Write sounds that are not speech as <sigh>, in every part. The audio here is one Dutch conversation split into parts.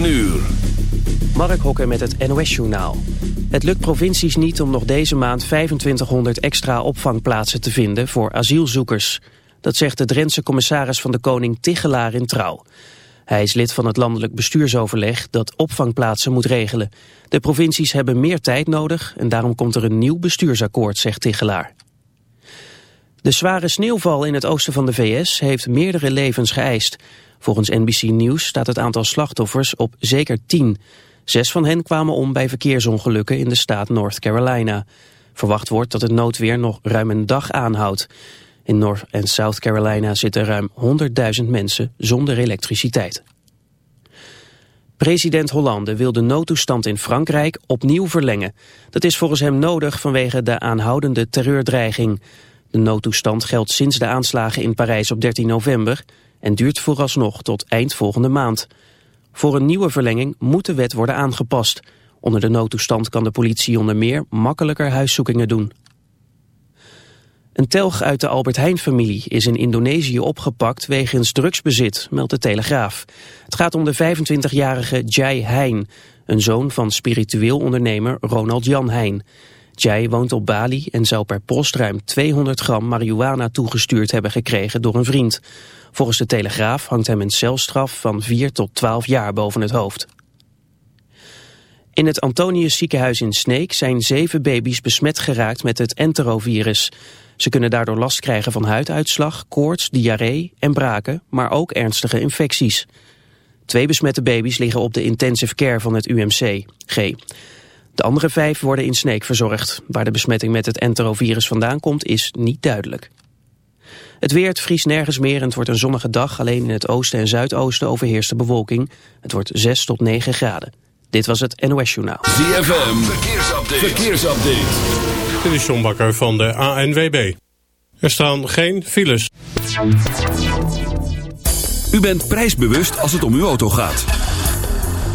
9 uur. Mark Hokker met het NOS-journaal. Het lukt provincies niet om nog deze maand 2500 extra opvangplaatsen te vinden voor asielzoekers. Dat zegt de Drentse commissaris van de Koning Tichelaar in Trouw. Hij is lid van het landelijk bestuursoverleg dat opvangplaatsen moet regelen. De provincies hebben meer tijd nodig en daarom komt er een nieuw bestuursakkoord, zegt Tichelaar. De zware sneeuwval in het oosten van de VS heeft meerdere levens geëist. Volgens NBC News staat het aantal slachtoffers op zeker tien. Zes van hen kwamen om bij verkeersongelukken in de staat North Carolina. Verwacht wordt dat het noodweer nog ruim een dag aanhoudt. In North en South Carolina zitten ruim 100.000 mensen zonder elektriciteit. President Hollande wil de noodtoestand in Frankrijk opnieuw verlengen. Dat is volgens hem nodig vanwege de aanhoudende terreurdreiging. De noodtoestand geldt sinds de aanslagen in Parijs op 13 november en duurt vooralsnog tot eind volgende maand. Voor een nieuwe verlenging moet de wet worden aangepast. Onder de noodtoestand kan de politie onder meer makkelijker huiszoekingen doen. Een telg uit de Albert Heijn-familie is in Indonesië opgepakt wegens drugsbezit, meldt de Telegraaf. Het gaat om de 25-jarige Jai Hein, een zoon van spiritueel ondernemer Ronald Jan Hein. Jai woont op Bali en zou per post ruim 200 gram marihuana toegestuurd hebben gekregen door een vriend. Volgens de Telegraaf hangt hem een celstraf van 4 tot 12 jaar boven het hoofd. In het Antonius ziekenhuis in Sneek zijn zeven baby's besmet geraakt met het enterovirus. Ze kunnen daardoor last krijgen van huiduitslag, koorts, diarree en braken, maar ook ernstige infecties. Twee besmette baby's liggen op de intensive care van het UMC. De andere vijf worden in Sneek verzorgd. Waar de besmetting met het enterovirus vandaan komt is niet duidelijk. Het weer, het vriest nergens meer en het wordt een zonnige dag. Alleen in het oosten en zuidoosten overheerst de bewolking. Het wordt 6 tot 9 graden. Dit was het NOS Journaal. ZFM, verkeersupdate. verkeersupdate. Dit is John Bakker van de ANWB. Er staan geen files. U bent prijsbewust als het om uw auto gaat.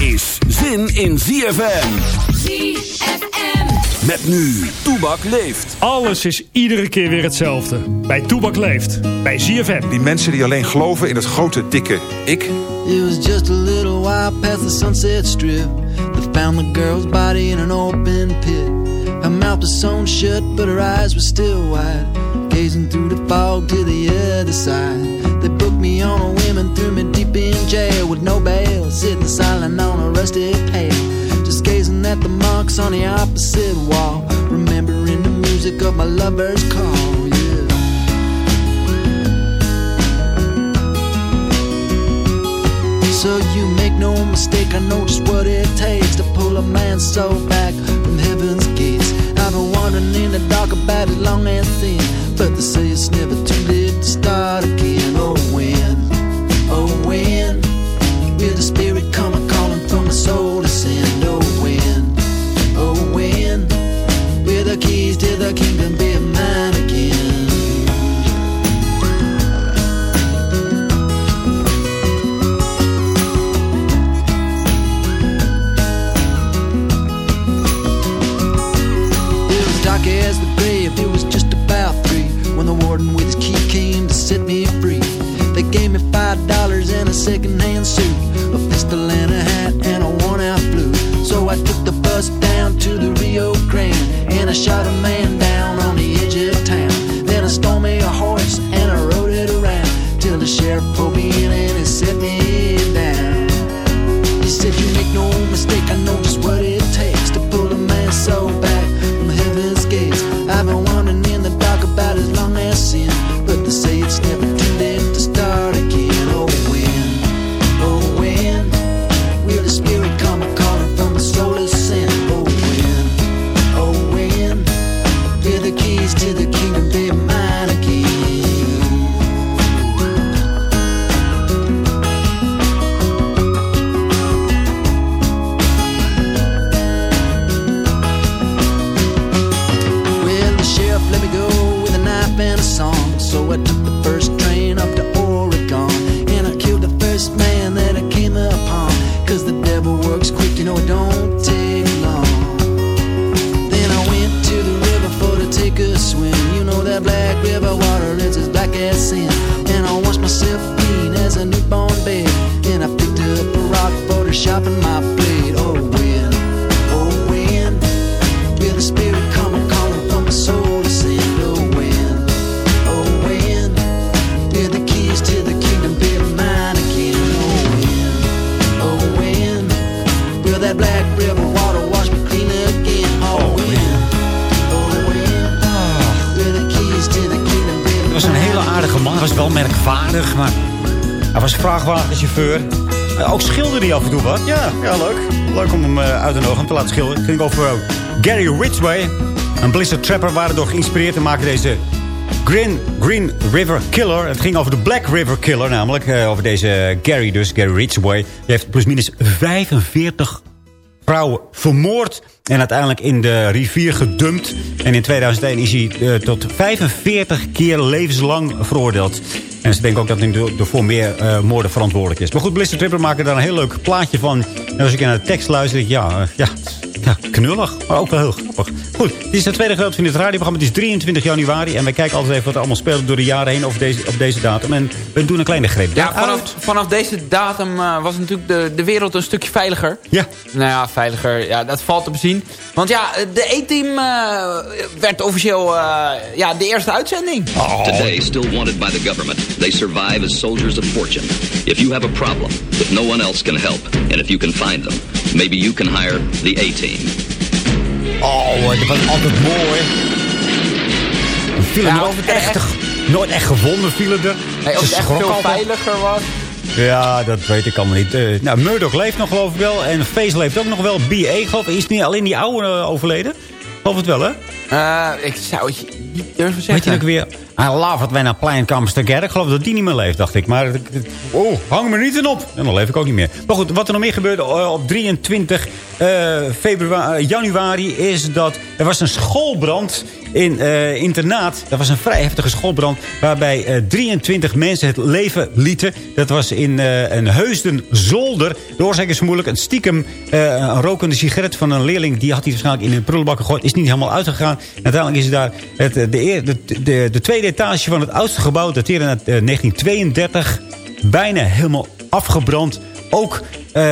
Is zin in ZFM. ZFM. Met nu, Toebak leeft. Alles is iedere keer weer hetzelfde. Bij Toebak leeft. Bij ZFM. Die mensen die alleen geloven in het grote, dikke ik. It was just a little while past the sunset strip. They found the girl's body in an open pit. Her mouth was sewn shut, but her eyes were still wide. Gazing through the fog to the other side. They me on a whim and threw me deep in jail with no bail. Sitting silent on a rusty pail. Just gazing at the marks on the opposite wall. Remembering the music of my lover's call. Yeah. So you make no mistake, I know just what it takes to pull a man's soul back from heaven's gates. I've been wandering in the dark about as long as thin, but they say it's never too late to start again. Oh, when, oh, when will the spirit second-hand suit, a pistol and a hat, and a worn-out blue. So I took the bus down to the Rio Grande, and I shot a man down Ridgway. Een Blizzard Trapper waren door geïnspireerd te maken deze Green, Green River Killer. Het ging over de Black River Killer namelijk. eh, over deze Gary dus, Gary Ridgway. Die heeft plusminus 45 vrouwen vermoord. En uiteindelijk in de rivier gedumpt. En in 2001 is hij eh, tot 45 keer levenslang veroordeeld. En ze denken ook dat hij ervoor meer eh, moorden verantwoordelijk is. Maar goed, Blister Tripper maken daar een heel leuk plaatje van. En als ik naar de tekst luister, ja, ja, knullig. Maar ook wel heel grappig. Goed, dit is het tweede gedeelte van dit radioprogramma. Het is 23 januari. En wij kijken altijd even wat er allemaal speelt door de jaren heen over deze, op deze datum. En we doen een kleine greep. Ja, vanaf, vanaf deze datum eh, was natuurlijk de, de wereld een stukje veiliger. Ja. Nou ja, veiliger, ja, dat valt te bezien. Want ja, de E-team eh, werd officieel eh, ja, de eerste uitzending. Today, still wanted by the government, they survive as soldiers of fortune. If you have a problem that no one else can help, and if you can find them, maybe you can hire the A-team. Oh, dat was altijd mooi. Een film Ja, nooit, echt, echt- nooit echt gevonden vielen er. Nee, of Ze het echt schrok veel altijd. veiliger was. Ja, dat weet ik allemaal niet. Eh, nou, Murdoch leeft nog geloof ik wel. En Face leeft ook nog wel. BA geloof ik. Is niet alleen die oude eh, overleden? Geloof het wel, hè? Eh, ik zou het je niet durven Weet zeggen. je ook weer? I love it when a plane comes together. Ik geloof dat die niet meer leeft, dacht ik. Maar, het- oh, hang me niet in op. En dan leef ik ook niet meer. Maar goed, wat er nog meer gebeurde eh, op 23 eh, februari, januari... is dat er was een schoolbrand in eh, internaat. Dat was een vrij heftige schoolbrand... waarbij eh, 23 mensen het leven lieten. Dat was in eh, een Heusden zolder. De oorzaak is vermoedelijk een stiekem eh, een rokende sigaret van een leerling. Die had hij waarschijnlijk in een prullenbak gegooid. Is niet helemaal uitgegaan. Uiteindelijk is daar het, eh, de, de, de, de tweede etage van het oudste gebouw... dateerde eh, 1932. Bijna helemaal afgebrand. Ook eh,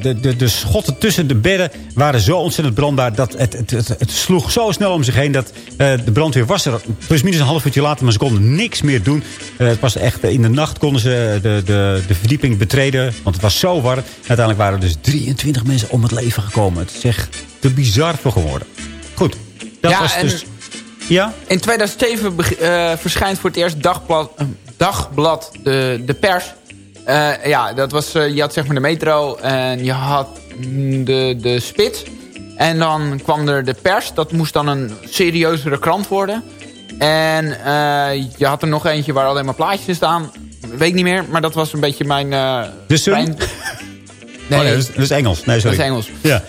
de, de, de schotten tussen de bedden waren zo ontzettend brandbaar... dat het, het, het, het sloeg zo snel om zich heen dat eh, de brandweer was er. Plus minus een half uurtje later, maar ze konden niks meer doen. Eh, het was echt, in de nacht konden ze de, de, de verdieping betreden, want het was zo warm. Uiteindelijk waren er dus 23 mensen om het leven gekomen. Het is echt te bizar voor geworden. Goed, dat Ja, was dus... Ja? In 2007 beg- eh, verschijnt voor het eerst dagblad, dagblad de, de pers. Eh, ja, dat was, eh, je had zeg maar de metro en je had de, de spits. En dan kwam er de pers. Dat moest dan een serieuzere krant worden. En eh, je had er nog eentje waar alleen maar plaatjes in staan. Weet ik niet meer, maar dat was een beetje mijn... De Sun? brein- Nee, oh, nee dat, is, dat is Engels. Nee, dat sorry. is Engels. Ja.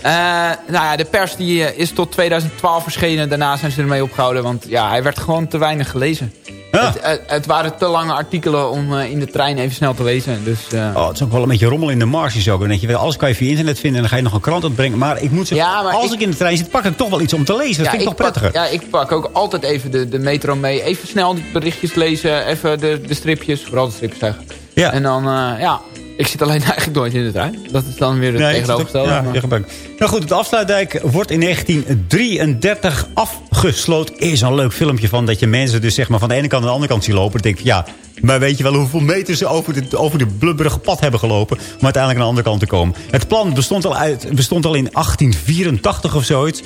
Nou ja, de pers die is tot 2012 verschenen. Daarna zijn ze ermee opgehouden. Want ja, hij werd gewoon te weinig gelezen. <laughs> Het, het, het waren te lange artikelen om eh, in de trein even snel te lezen. Dus, eh, Oh, het is ook wel een beetje rommel in de marges ook. Dan denk je, wel, alles kan je via internet vinden en dan ga je nog een krant uitbrengen. Maar ik moet zeggen, Ja, als ik- ik, in de trein zit, pak ik toch wel iets om te lezen. Dat ja, vind ik ik toch prettiger. Pak, ja, ik pak ook altijd even de, de metro mee. Even snel die berichtjes lezen. Even de, de stripjes. Vooral de stripjes. Ja. En dan, eh, ja. Ik zit alleen <laughs> eigenlijk nooit in de trein. Dat is dan weer het Nee, tegenovergestelde. ja, maar-. Nou goed, de afsluitdijk wordt in 1933 afgesloten. Is een leuk filmpje van dat je mensen dus zeg maar van de ene kant naar de andere kant ziet lopen. Dan denk ik, ja, maar weet je wel hoeveel meters ze over de, over de blubberige pad hebben gelopen... om uiteindelijk aan de andere kant te komen. Het plan bestond al, uit, bestond al in 1884 of zoiets.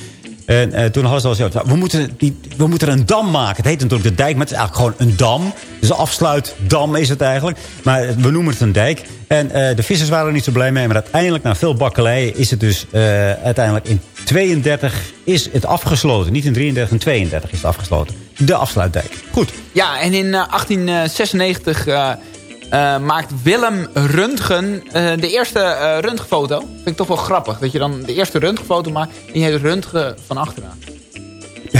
En eh, toen hadden ze al zo, we moeten, die, we moeten een dam maken. Het heet natuurlijk de dijk, maar het is eigenlijk gewoon een dam. Dus een afsluitdam is het eigenlijk. Maar we noemen het een dijk. En eh, de vissers waren er niet zo blij mee. Maar uiteindelijk, na veel bakkeleien, is het dus eh, uiteindelijk in 32 is het afgesloten. Niet in 33, in 32 is het afgesloten. De afsluitdijk. Goed. Ja, en in eh, 1896 eh, maakt Willem Röntgen eh, de eerste eh röntgenfoto. Vind ik toch wel grappig. Dat je dan de eerste röntgenfoto maakt en je hebt röntgen van achteraan. <laughs>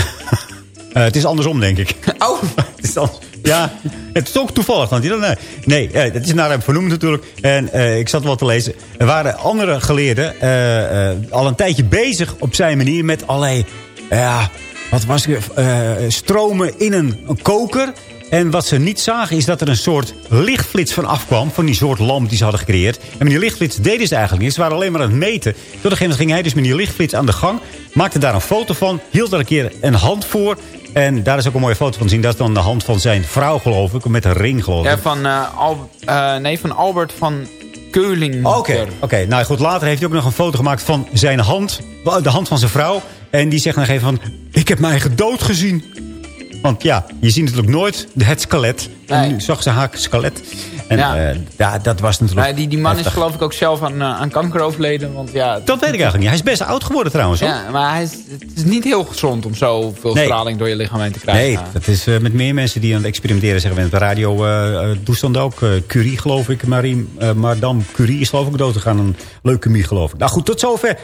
Het is andersom, denk ik. <laughs> Oh! <laughs> het is anders. Ja, het is ook toevallig. Want nee, nee eh, het is naar hem vernoemd natuurlijk. En ik zat wel te lezen. Er waren andere geleerden al een tijdje bezig op zijn manier met allerlei... ja, wat was eh, stromen in een, een koker. En wat ze niet zagen is dat er een soort lichtflits van afkwam. Van die soort lamp die ze hadden gecreëerd. En met die lichtflits deden ze eigenlijk niet. Ze waren alleen maar aan het meten. Tot een gegeven moment ging hij dus met die lichtflits aan de gang. Maakte daar een foto van. Hield er een keer een hand voor. En daar is ook een mooie foto van te zien. Dat is dan de hand van zijn vrouw geloof ik. Met een ring geloof ik. Ja, van, eh, Al- eh, nee, van Albert van Keuling. Oké, oké. nou goed, later heeft hij ook nog een foto gemaakt van zijn hand. De hand van zijn vrouw. En die zegt dan even van... Ik heb mijn eigen dood gezien. Want ja, je ziet natuurlijk nooit het skelet. En nu zag ze haar skelet. En Ja. ja, ja dat was natuurlijk... Maar die, die man is geloof ik ook zelf aan, eh, aan kanker overleden. Want, ja, Dat weet ik eigenlijk niet. Hij is best oud geworden trouwens. hoor. ja, maar hij is, het is niet heel gezond om zoveel Nee. straling door je lichaam heen te krijgen. Nee, dat is eh, met meer mensen die aan het experimenteren zeggen. we. Op de radio eh, eh, toestanden ook. Eh, Curie geloof ik. Marie, eh, Madame Curie is geloof ik dood gegaan. Een leukemie geloof ik. Nou goed, tot zover.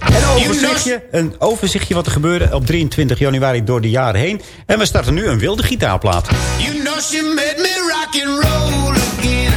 Een overzichtje, een overzichtje wat er gebeurde op 23 januari door de jaren heen. En we starten nu een wilde gitaarplaat. You know she made me rock and roll again.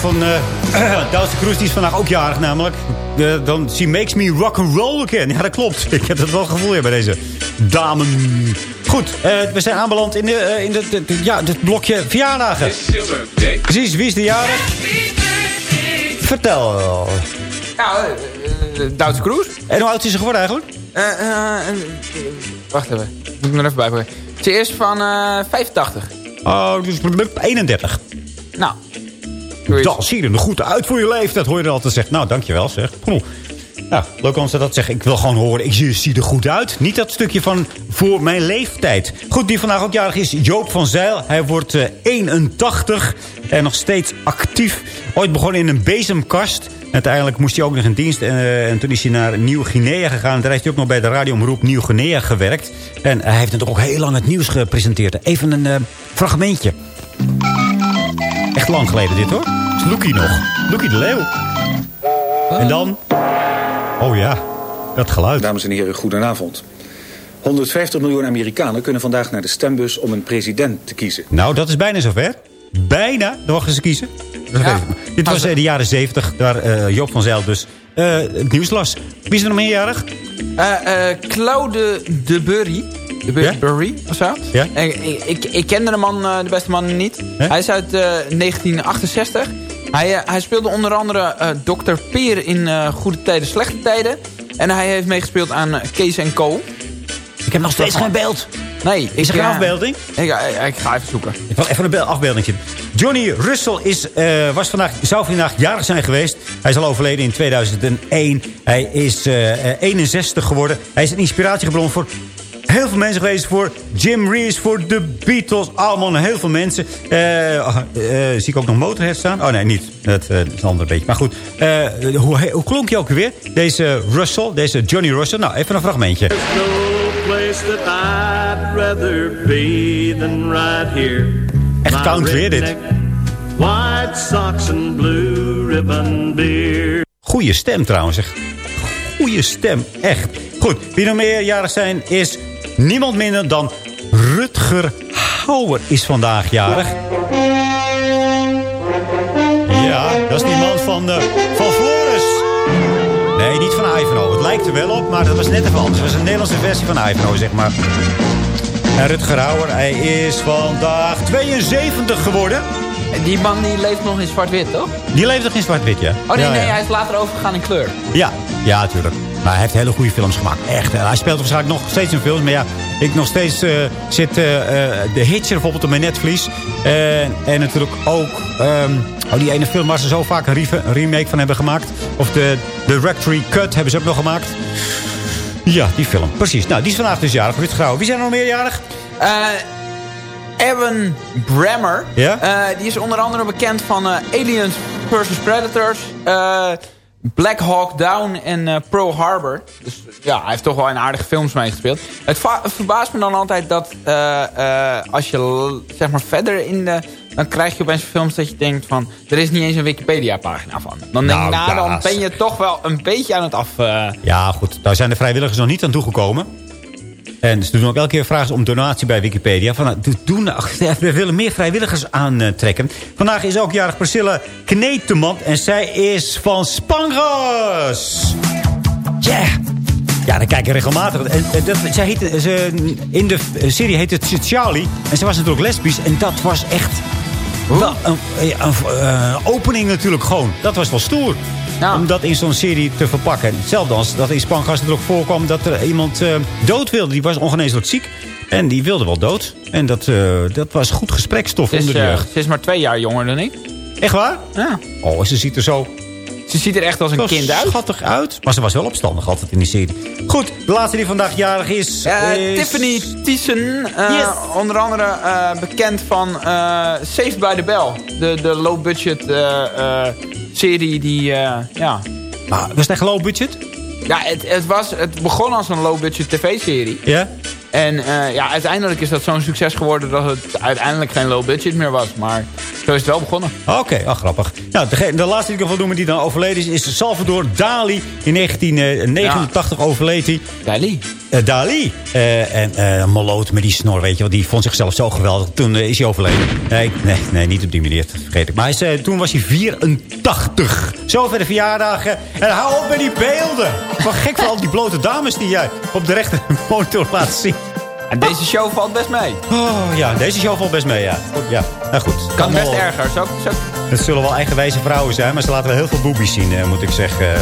Van uh, <clears throat> Duitse Kroes, die is vandaag ook jarig namelijk. De, dan, she makes me rock and roll again. Ja, dat klopt. <laughs> Ik heb dat wel gevoel ja, bij deze dame. Goed, eh, we zijn aanbeland in, de, eh, in de, de- de- ja, het blokje verjaardagen. Precies, wie is de jarig? Vertel. Nou, Duitse Cruise. En hoe oud is ze geworden eigenlijk? Wacht even. Moet ik er even bij pakken. Ze is van eh 85. Oh, dus 31. Nou. Dat zie er goed uit voor je leeftijd, hoor je er altijd zeggen. Nou, dankjewel zeg. Ja, leuk als ze dat zeggen. Ik wil gewoon horen, ik zie, zie er goed uit. Niet dat stukje van voor mijn leeftijd. Goed, die vandaag ook jarig is Joop van Zeil. Hij wordt eh, 81 en nog steeds actief. Ooit begonnen in een bezemkast. Uiteindelijk moest hij ook nog in dienst. eh, en toen is hij naar Nieuw-Guinea gegaan. Daar heeft hij ook nog bij de radioomroep Nieuw-Guinea gewerkt. En hij heeft natuurlijk ook heel lang het nieuws gepresenteerd. Even een eh, fragmentje. Echt lang geleden dit hoor. Is Loekie nog. Loekie de Leeuw. En dan... Oh ja, dat geluid. Dames en heren, goedenavond. 150 miljoen Amerikanen kunnen vandaag naar de stembus om een president te kiezen. Nou, dat is bijna zover. Bijna, dan mogen ze kiezen. Ja. Dit was eh, de jaren 70, daar eh, Joop van Zijl dus het nieuws las. Wie is er nog meerjarig? Eh, eh, Claude de Burry. De Bu- Ja? Burry, of zo? Ja? Ik, ik, ik, kende de man, eh, de beste man niet. Hij is uit eh, 1968. Hij, eh, hij speelde onder andere eh Dr. Peer in eh, Goede Tijden, Slechte Tijden. En hij heeft meegespeeld aan eh, Kees en Co. Ik heb nog steeds geen beeld. Nee. Is er ik, geen eh, afbeelding? Ik, ik, ik ga even zoeken. Ik wil even een bel- afbeeldingje. Johnny Russell is, eh, was vandaag, zou vandaag jarig zijn geweest. Hij is al overleden in 2001. Hij is eh, eh, 61 geworden. Hij is een inspiratiebron voor heel veel mensen geweest. Voor Jim Reeves, voor de Beatles. Allemaal heel veel mensen. Eh, eh, zie ik ook nog Motorhead staan? Oh nee, niet. Dat is een ander beetje. Maar goed, eh, hoe, hoe klonk je ook weer? Deze Russell, deze Johnny Russell. Nou, even een fragmentje. Place that I'd rather be than right here. Echt hè, dit? White socks and blue ribbon beer. Goeie stem trouwens. Zeg. Goeie stem, echt. Goed, wie nog meerjarig zijn is niemand minder dan Rutger Hauer is vandaag jarig. Ja, dat is die man van, eh, van Ivanhoe. Het lijkt er wel op, maar dat was net even anders. Het was een Nederlandse versie van Ivanhoe, zeg maar. En Rutger Hauer, hij is vandaag 72 geworden. Die man die leeft nog in zwart-wit, toch? Die leeft nog in zwart-wit, ja? Oh nee, Ja, nee, ja. hij is later overgegaan in kleur. Ja, ja, natuurlijk. Maar hij heeft hele goede films gemaakt. Echt. Hij speelt waarschijnlijk nog steeds in films. Maar ja, ik nog steeds eh, zit eh, eh, de Hitcher bijvoorbeeld op mijn netvlies. En natuurlijk ook... ehm, oh, die ene film waar ze zo vaak een, re- een remake van hebben gemaakt. Of de Directory Cut hebben ze ook nog gemaakt. Ja, die film. Precies. Nou, die is vandaag dus jarig. Ruud Grauw. Wie zijn er nog meerjarig? Eh Evan Brammer. Ja? Die is onder andere bekend van Aliens vs. Predators. eh, Black Hawk Down en eh, Pearl Harbor. Dus ja, hij heeft toch wel in aardige films meegespeeld. Het, verbaast me dan altijd dat eh, eh, als je zeg maar verder in de... Dan krijg je opeens films dat je denkt van... Er is niet eens een Wikipedia-pagina van. Dan denk ik, Nou, nou, dan ben je toch wel een beetje aan het af... Ja, goed. Daar zijn de vrijwilligers nog niet aan toegekomen. En ze doen ook elke keer vragen om donatie bij Wikipedia. Van, nou, doe- doe nou, <laughs> we willen meer vrijwilligers aantrekken. Vandaag is ook jarig Priscilla Kneteman. En zij is van Spangas. Yeah. Ja, daar kijk ik regelmatig. En, dat, zij heette, ze, in de serie heette het Charlie. En ze was natuurlijk lesbisch. En dat was echt... Wel een, eh, opening natuurlijk gewoon. Dat was wel stoer. Om dat in zo'n serie te verpakken. Hetzelfde als dat in Spangas er ook voorkwam dat er iemand eh, dood wilde. Die was ongeneeslijk ziek. En die wilde wel dood. En dat, eh, dat was goed gesprekstof ze, is, onder de eh, jeugd. ze is maar twee jaar jonger dan ik. Echt waar? Ja. Oh, ze ziet er zo... Ze ziet er echt als een kind uit. schattig uit. Maar ze was wel opstandig altijd in die serie. Goed, de laatste die vandaag jarig is... Is- Tiffany Thiessen, eh, Yes. onder andere eh, bekend van eh Saved by the Bell. De, de low-budget eh, eh, serie die, eh, ja... Maar was het echt low budget? Ja, het, het, was, het begon als een low-budget tv-serie. Ja? En eh, ja, uiteindelijk is dat zo'n succes geworden dat het uiteindelijk geen low-budget meer was. Maar zo is het wel begonnen. Oké, ah, grappig. Nou, de, de laatste die ik wil noemen die dan overleden is... is Salvador Dali. In 1989 overleed hij. Dali? Eh, Dali. Eh, en eh Moloot met die snor, weet je wel. Die vond zichzelf zo geweldig. Toen eh, is hij overleden. Nee, nee, nee, niet op die manier. Dat vergeet ik. Maar hij is, eh, toen was hij 84. Zover de verjaardagen. En hou op met die beelden. Ik ben gek van al die blote dames die jij op de rechter <laughs> monitor laat zien. En deze show valt best mee. Oh ja, deze show valt best mee, ja. Ja, nou goed. Kan best erger. Zo, zo, Het zullen wel eigenwijze vrouwen zijn, maar ze laten wel heel veel boobies zien, eh, moet ik zeggen.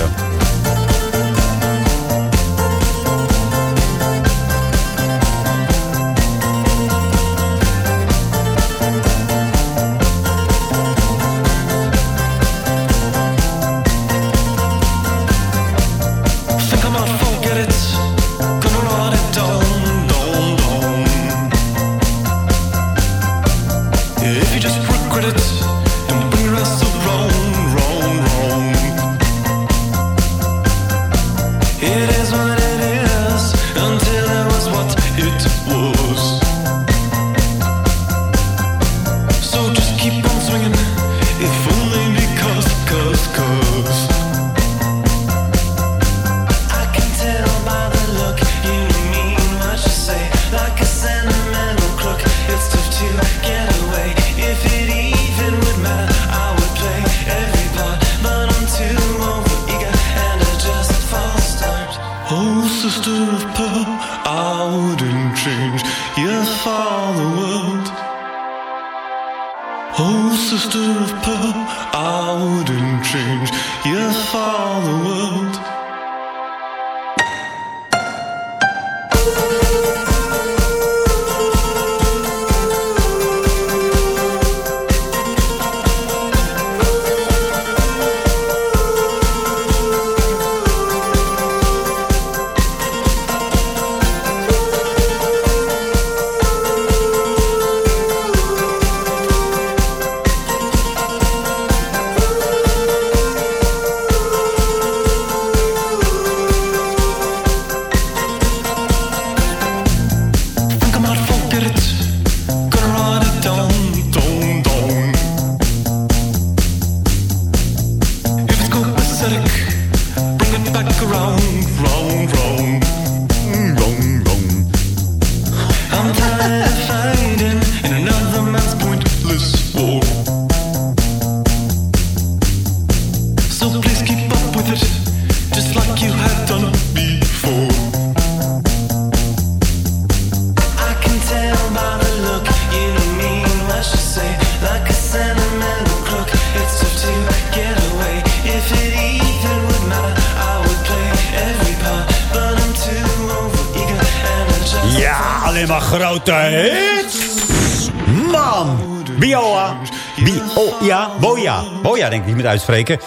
Alleen maar grote hits. Man. Bioa. Bioa. Boja. Boja, denk ik niet met uitspreken.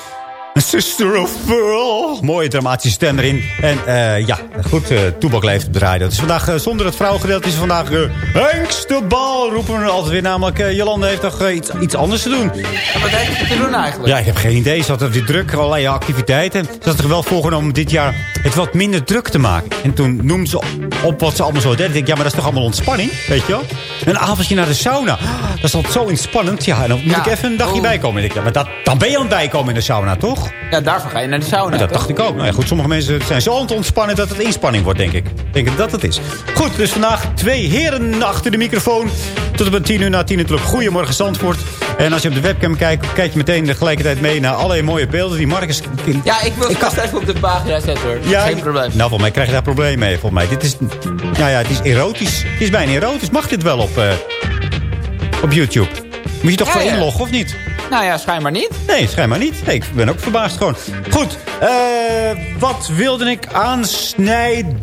Sister of Pearl. Mooie dramatische stem erin. En eh, ja, goed, uh, Toebak leeft op draaien. Is vandaag, eh, zonder het vrouwengedeelte, is het vandaag uh, bal. Roepen we altijd weer. Namelijk, eh, Jolande heeft toch eh, iets, iets anders te doen. wat heeft ze te doen eigenlijk? Ja, ik heb geen idee. Ze had weer druk, allerlei activiteiten. Ze had zich wel voorgenomen om dit jaar het wat minder druk te maken. En toen noemde ze op wat ze allemaal zo deed. Ik denk, ja, maar dat is toch allemaal ontspanning, weet je wel? Een avondje naar de sauna. Dat is altijd zo ontspannend. Ja, en dan moet Ja. ik even een dagje Oh. bijkomen. Ik denk, ja, maar dat, dan ben je aan het bijkomen in de sauna, toch? Ja, daarvoor ga je naar de sauna. dat toch? dacht ik ook. Nou ja, goed, sommige mensen zijn zo ontspannen dat het inspanning wordt, denk ik. Ik denk dat het is. Goed, dus vandaag twee heren achter de microfoon. Tot op een tien uur na tien natuurlijk. Goedemorgen Zandvoort. En als je op de webcam kijkt, kijk je meteen tegelijkertijd mee naar allerlei mooie beelden die Marcus... Ja, ik wil het vast even op de pagina zetten hoor. Ja, Geen probleem. Nou, volgens mij krijg je daar probleem mee. Volgens mij. Dit is, nou ja, het is erotisch. Het is bijna erotisch. Mag dit wel op, eh, op YouTube? Moet je toch Ja, voor ja. inloggen, of niet? Nou ja, schijnbaar niet. Nee, schijnbaar niet. Nee, ik ben ook verbaasd gewoon. Goed, eh, wat wilde ik aansnijden?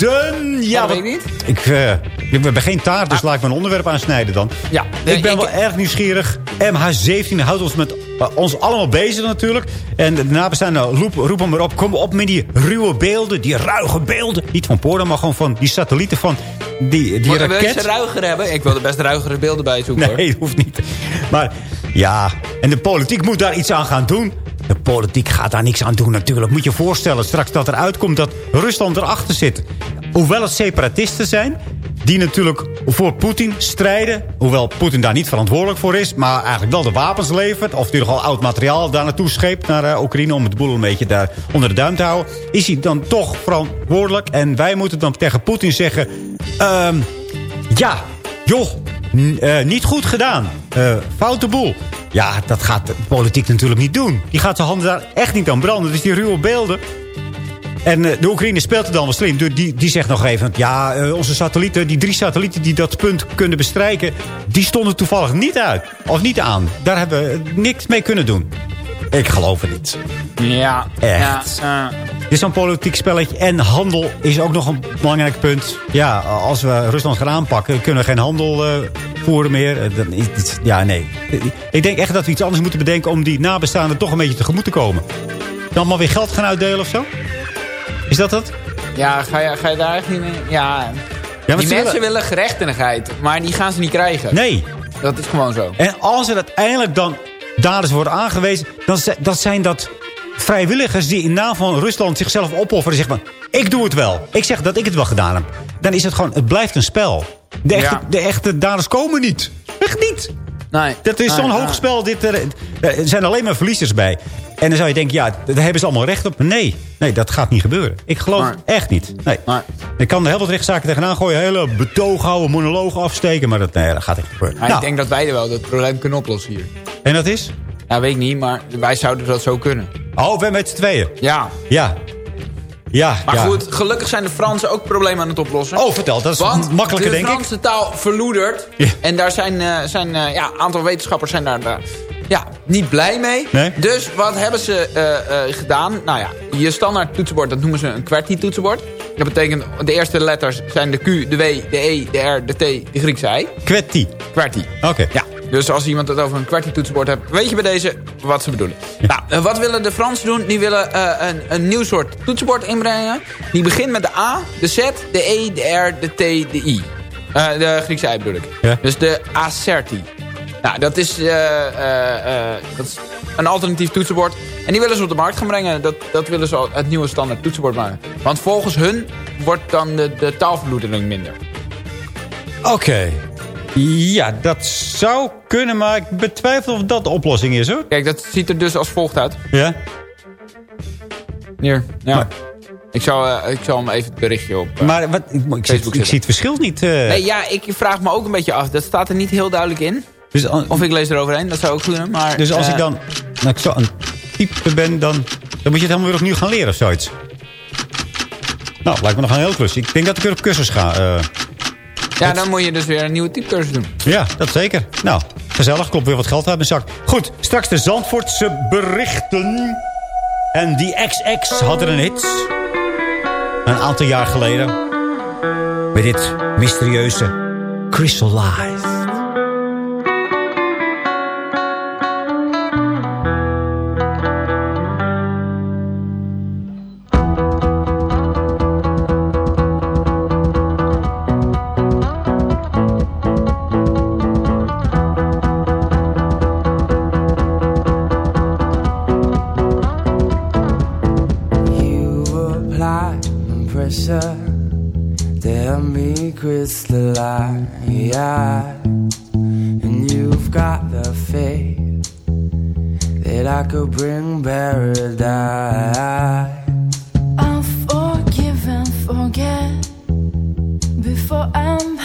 Ja, dat wat- weet ik niet. Ik, eh, ik ben geen taart, dus laat ik mijn onderwerp aansnijden dan. Ja, ik ben ik- wel erg nieuwsgierig. MH17 houdt ons, met, ons allemaal bezig natuurlijk. En de nabestaanden roep, roepen maar op. Kom op met die ruwe beelden, die ruige beelden. Niet van porno, maar gewoon van die satellieten van die, die wil je raket. ruiger hebben? Ik wil er best ruigere beelden bij zoeken. Nee, dat <laughs> hoeft niet. Maar ja, en de politiek moet daar iets aan gaan doen. De politiek gaat daar niks aan doen natuurlijk. Moet je je voorstellen straks dat eruit komt dat Rusland erachter zit. Hoewel het separatisten zijn... die natuurlijk voor Poetin strijden. Hoewel Poetin daar niet verantwoordelijk voor is... maar eigenlijk wel de wapens levert... of natuurlijk al oud materiaal daar naartoe scheept... naar eh, Oekraïne om het boel een beetje daar onder de duim te houden... is hij dan toch verantwoordelijk. En wij moeten dan tegen Poetin zeggen... ehm, ja, joh, eh, niet goed gedaan. Eh, foute boel. Ja, dat gaat de politiek natuurlijk niet doen. Die gaat zijn handen daar echt niet aan branden. Dus die ruwe beelden... En eh, de Oekraïne speelt er dan wel slim. Die, die, die zegt nog even... Ja, eh, onze satellieten, die drie satellieten die dat punt kunnen bestrijken... die stonden toevallig niet uit. Of niet aan. Daar hebben we niks mee kunnen doen. Ik geloof het niet. Ja. Echt. Ja, eh, Dit is zo'n politiek spelletje. En handel is ook nog een belangrijk punt. Ja, als we Rusland gaan aanpakken... kunnen we geen handel eh, voeren meer. Ja, nee. Ik denk echt dat we iets anders moeten bedenken... om die nabestaanden toch een beetje tegemoet te komen. Dan allemaal weer geld gaan uitdelen of zo? Is dat het? ja, ga je, ga je daar echt niet mee? Ja. die mensen willen- gerechtigheid, maar die gaan ze niet krijgen. Nee. Dat is gewoon zo. En als er uiteindelijk dan daders worden aangewezen... dan zijn dat vrijwilligers die in naam van Rusland zichzelf opofferen... en zeggen van, ik doe het wel. Ik zeg dat ik het wel gedaan heb. Dan is het gewoon, het blijft een spel. De echte, Ja. de echte daders komen niet. Echt niet. Nee. Dat is zo'n nee. hoog spel. Dit, er, er zijn alleen maar verliezers bij. En dan zou je denken, ja, daar hebben ze allemaal recht op. Maar nee, nee, dat gaat niet gebeuren. Ik geloof echt niet. Nee. Ik kan er heel wat rechtszaken tegenaan gooien. Hele betoog houden, monologen afsteken. Maar dat, nee, dat gaat echt niet gebeuren. Maar Nou, Ik denk dat wij er wel dat probleem kunnen oplossen hier. En dat is? Ja, weet ik niet, maar wij zouden dat zo kunnen. Oh, wij met z'n tweeën. Ja. Ja. Ja, Maar ja. goed, gelukkig zijn de Fransen ook problemen aan het oplossen. Oh, vertel. Dat is Want makkelijker, de denk ik. Franse taal verloedert. Ja. En daar zijn, eh, zijn eh, ja, een aantal wetenschappers zijn daar eh, ja, niet blij mee. Nee. Dus wat hebben ze eh, eh, gedaan? Nou ja, je standaard toetsenbord, dat noemen ze een QWERTY-toetsenbord. Dat betekent, de eerste letters zijn de Q, de W, de E, de R, de T, de Griekse I. Kwetty. QWERTY. Oké. Ja, dus als iemand het over een QWERTY-toetsenbord hebt... weet je bij deze wat ze bedoelen. Nou, eh, wat willen de Fransen doen? Die willen een, een nieuw soort toetsenbord inbrengen. Die begint met de A, de Z, de E, de R, de T, de I. De Griekse I bedoel ik. Ja. Dus de Acerti. Nou, dat is, eh, eh, eh, dat is een alternatief toetsenbord. En die willen ze op de markt gaan brengen. Dat, dat willen ze het nieuwe standaard toetsenbord maken. Want volgens hun wordt dan de, de minder. Oké. Ja, dat zou kunnen, maar ik betwijfel of dat de oplossing is, hoor. Kijk, dat ziet er dus als volgt uit. Ja? Hier, ja. Ik, zal, ik zal hem even het berichtje op... Maar wat, ik, ik, zie, ik zetten. zie het verschil niet. Nee, ja, ik vraag me ook een beetje af. Dat staat er niet heel duidelijk in. Dus, Of ik lees eroverheen, dat zou ook kunnen. Maar, dus als eh, ik dan nou, ik zo aan het typen ben, dan, dan moet je het helemaal weer opnieuw gaan leren of zoiets. Nou, lijkt me nog een heel klus. Ik denk dat ik weer op cursus ga. eh. Ja, dan moet je dus weer een nieuwe typecursus doen. ja, dat zeker. Nou, gezellig. Klopt weer wat geld uit mijn zak. Goed, straks de Zandvoortse berichten. En die XX hadden een hit. Een aantal jaar geleden. Met dit mysterieuze. You pressure help me crystallize. And you've got the faith that I could bring paradise. I'll forgive and forget before I'm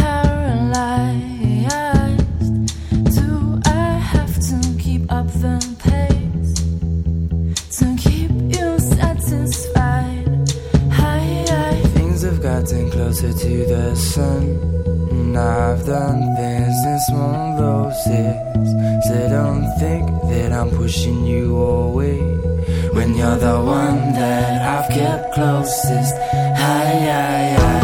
closer to the sun. And I've done things in small doses. So don't think that I'm pushing you away. When you're the one that I've kept closest. Hi, hi, hi.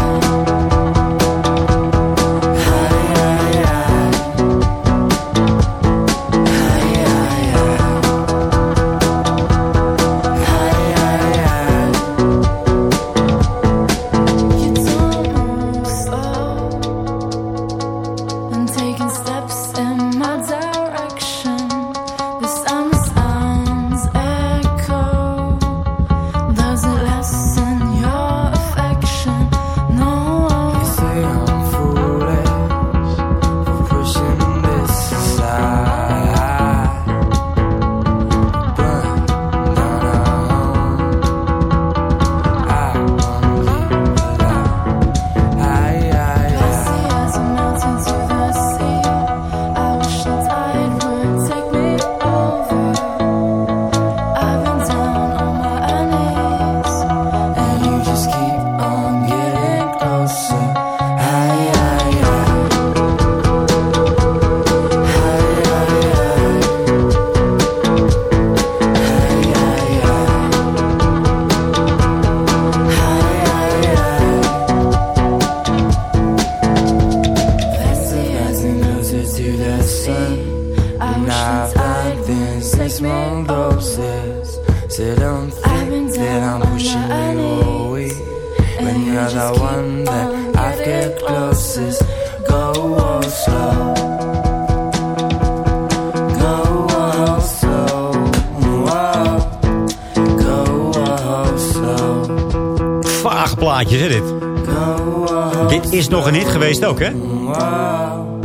Is nog een hit geweest ook, hè?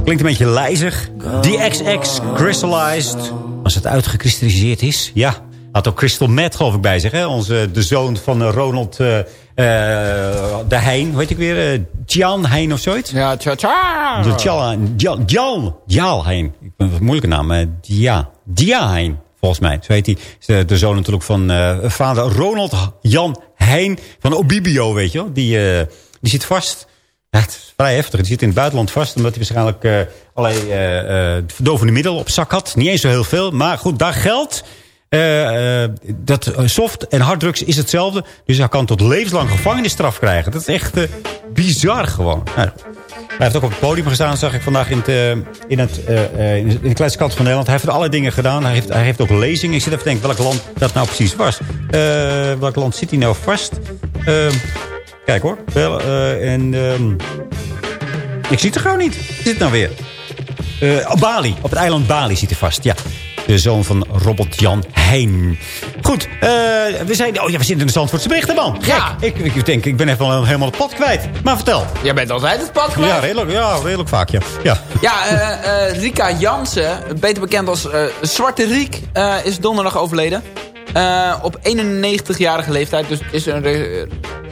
Klinkt een beetje lijzig. DXX Crystallized. Als het uitgekristalliseerd is, ja. Had ook Crystal Meth, geloof ik, bij zich. Hè? Onze, de zoon van eh, Ronald eh, eh, de Heijn. Hoe heet ik weer? eh Jan Heijn of zoiets? Ja, tja tja. De Jan, Jan, Jan, Jan Heijn. Ik ben wat moeilijke naam. eh, Dia. Dia Heijn, volgens mij. Zo heet hij. De, de zoon natuurlijk van eh, vader Ronald Jan Heijn van Obibio, weet je wel. Die, eh, die zit vast. Het is vrij heftig. Die zit in het buitenland vast. Omdat hij waarschijnlijk eh, allerlei eh, eh, verdovende middelen op zak had. Niet eens zo heel veel. Maar goed, daar geldt. eh, eh, dat eh, soft en harddrugs is hetzelfde. Dus hij kan tot levenslang gevangenisstraf krijgen. Dat is echt eh, bizar gewoon. Nou, hij heeft ook op het podium gestaan, zag ik vandaag in, het, eh, in, het, eh, eh, in de kleinste kant van Nederland. Hij heeft allerlei dingen gedaan. Hij heeft, hij heeft ook lezingen. Ik zit even te denken welk land dat nou precies was. Eh, welk land zit hij nou vast? Kijk hoor. Eh, en, ehm, ik zie het er gewoon niet. Wat is het nou weer? Op Bali. Op het eiland Bali zit hij vast, ja. De zoon van Robert Jan Heijn. Goed, eh, we zijn... Oh ja, we zitten in de Zandvoortse berichten, man. Ja. Ik, ik denk, ik ben even wel helemaal het pad kwijt. Maar vertel. Jij bent altijd het pad kwijt. Ja, redelijk, ja, redelijk vaak, ja. ja. Ja, Rika Jansen, beter bekend als Zwarte Riek, is donderdag overleden. Op 91-jarige leeftijd, dus is een,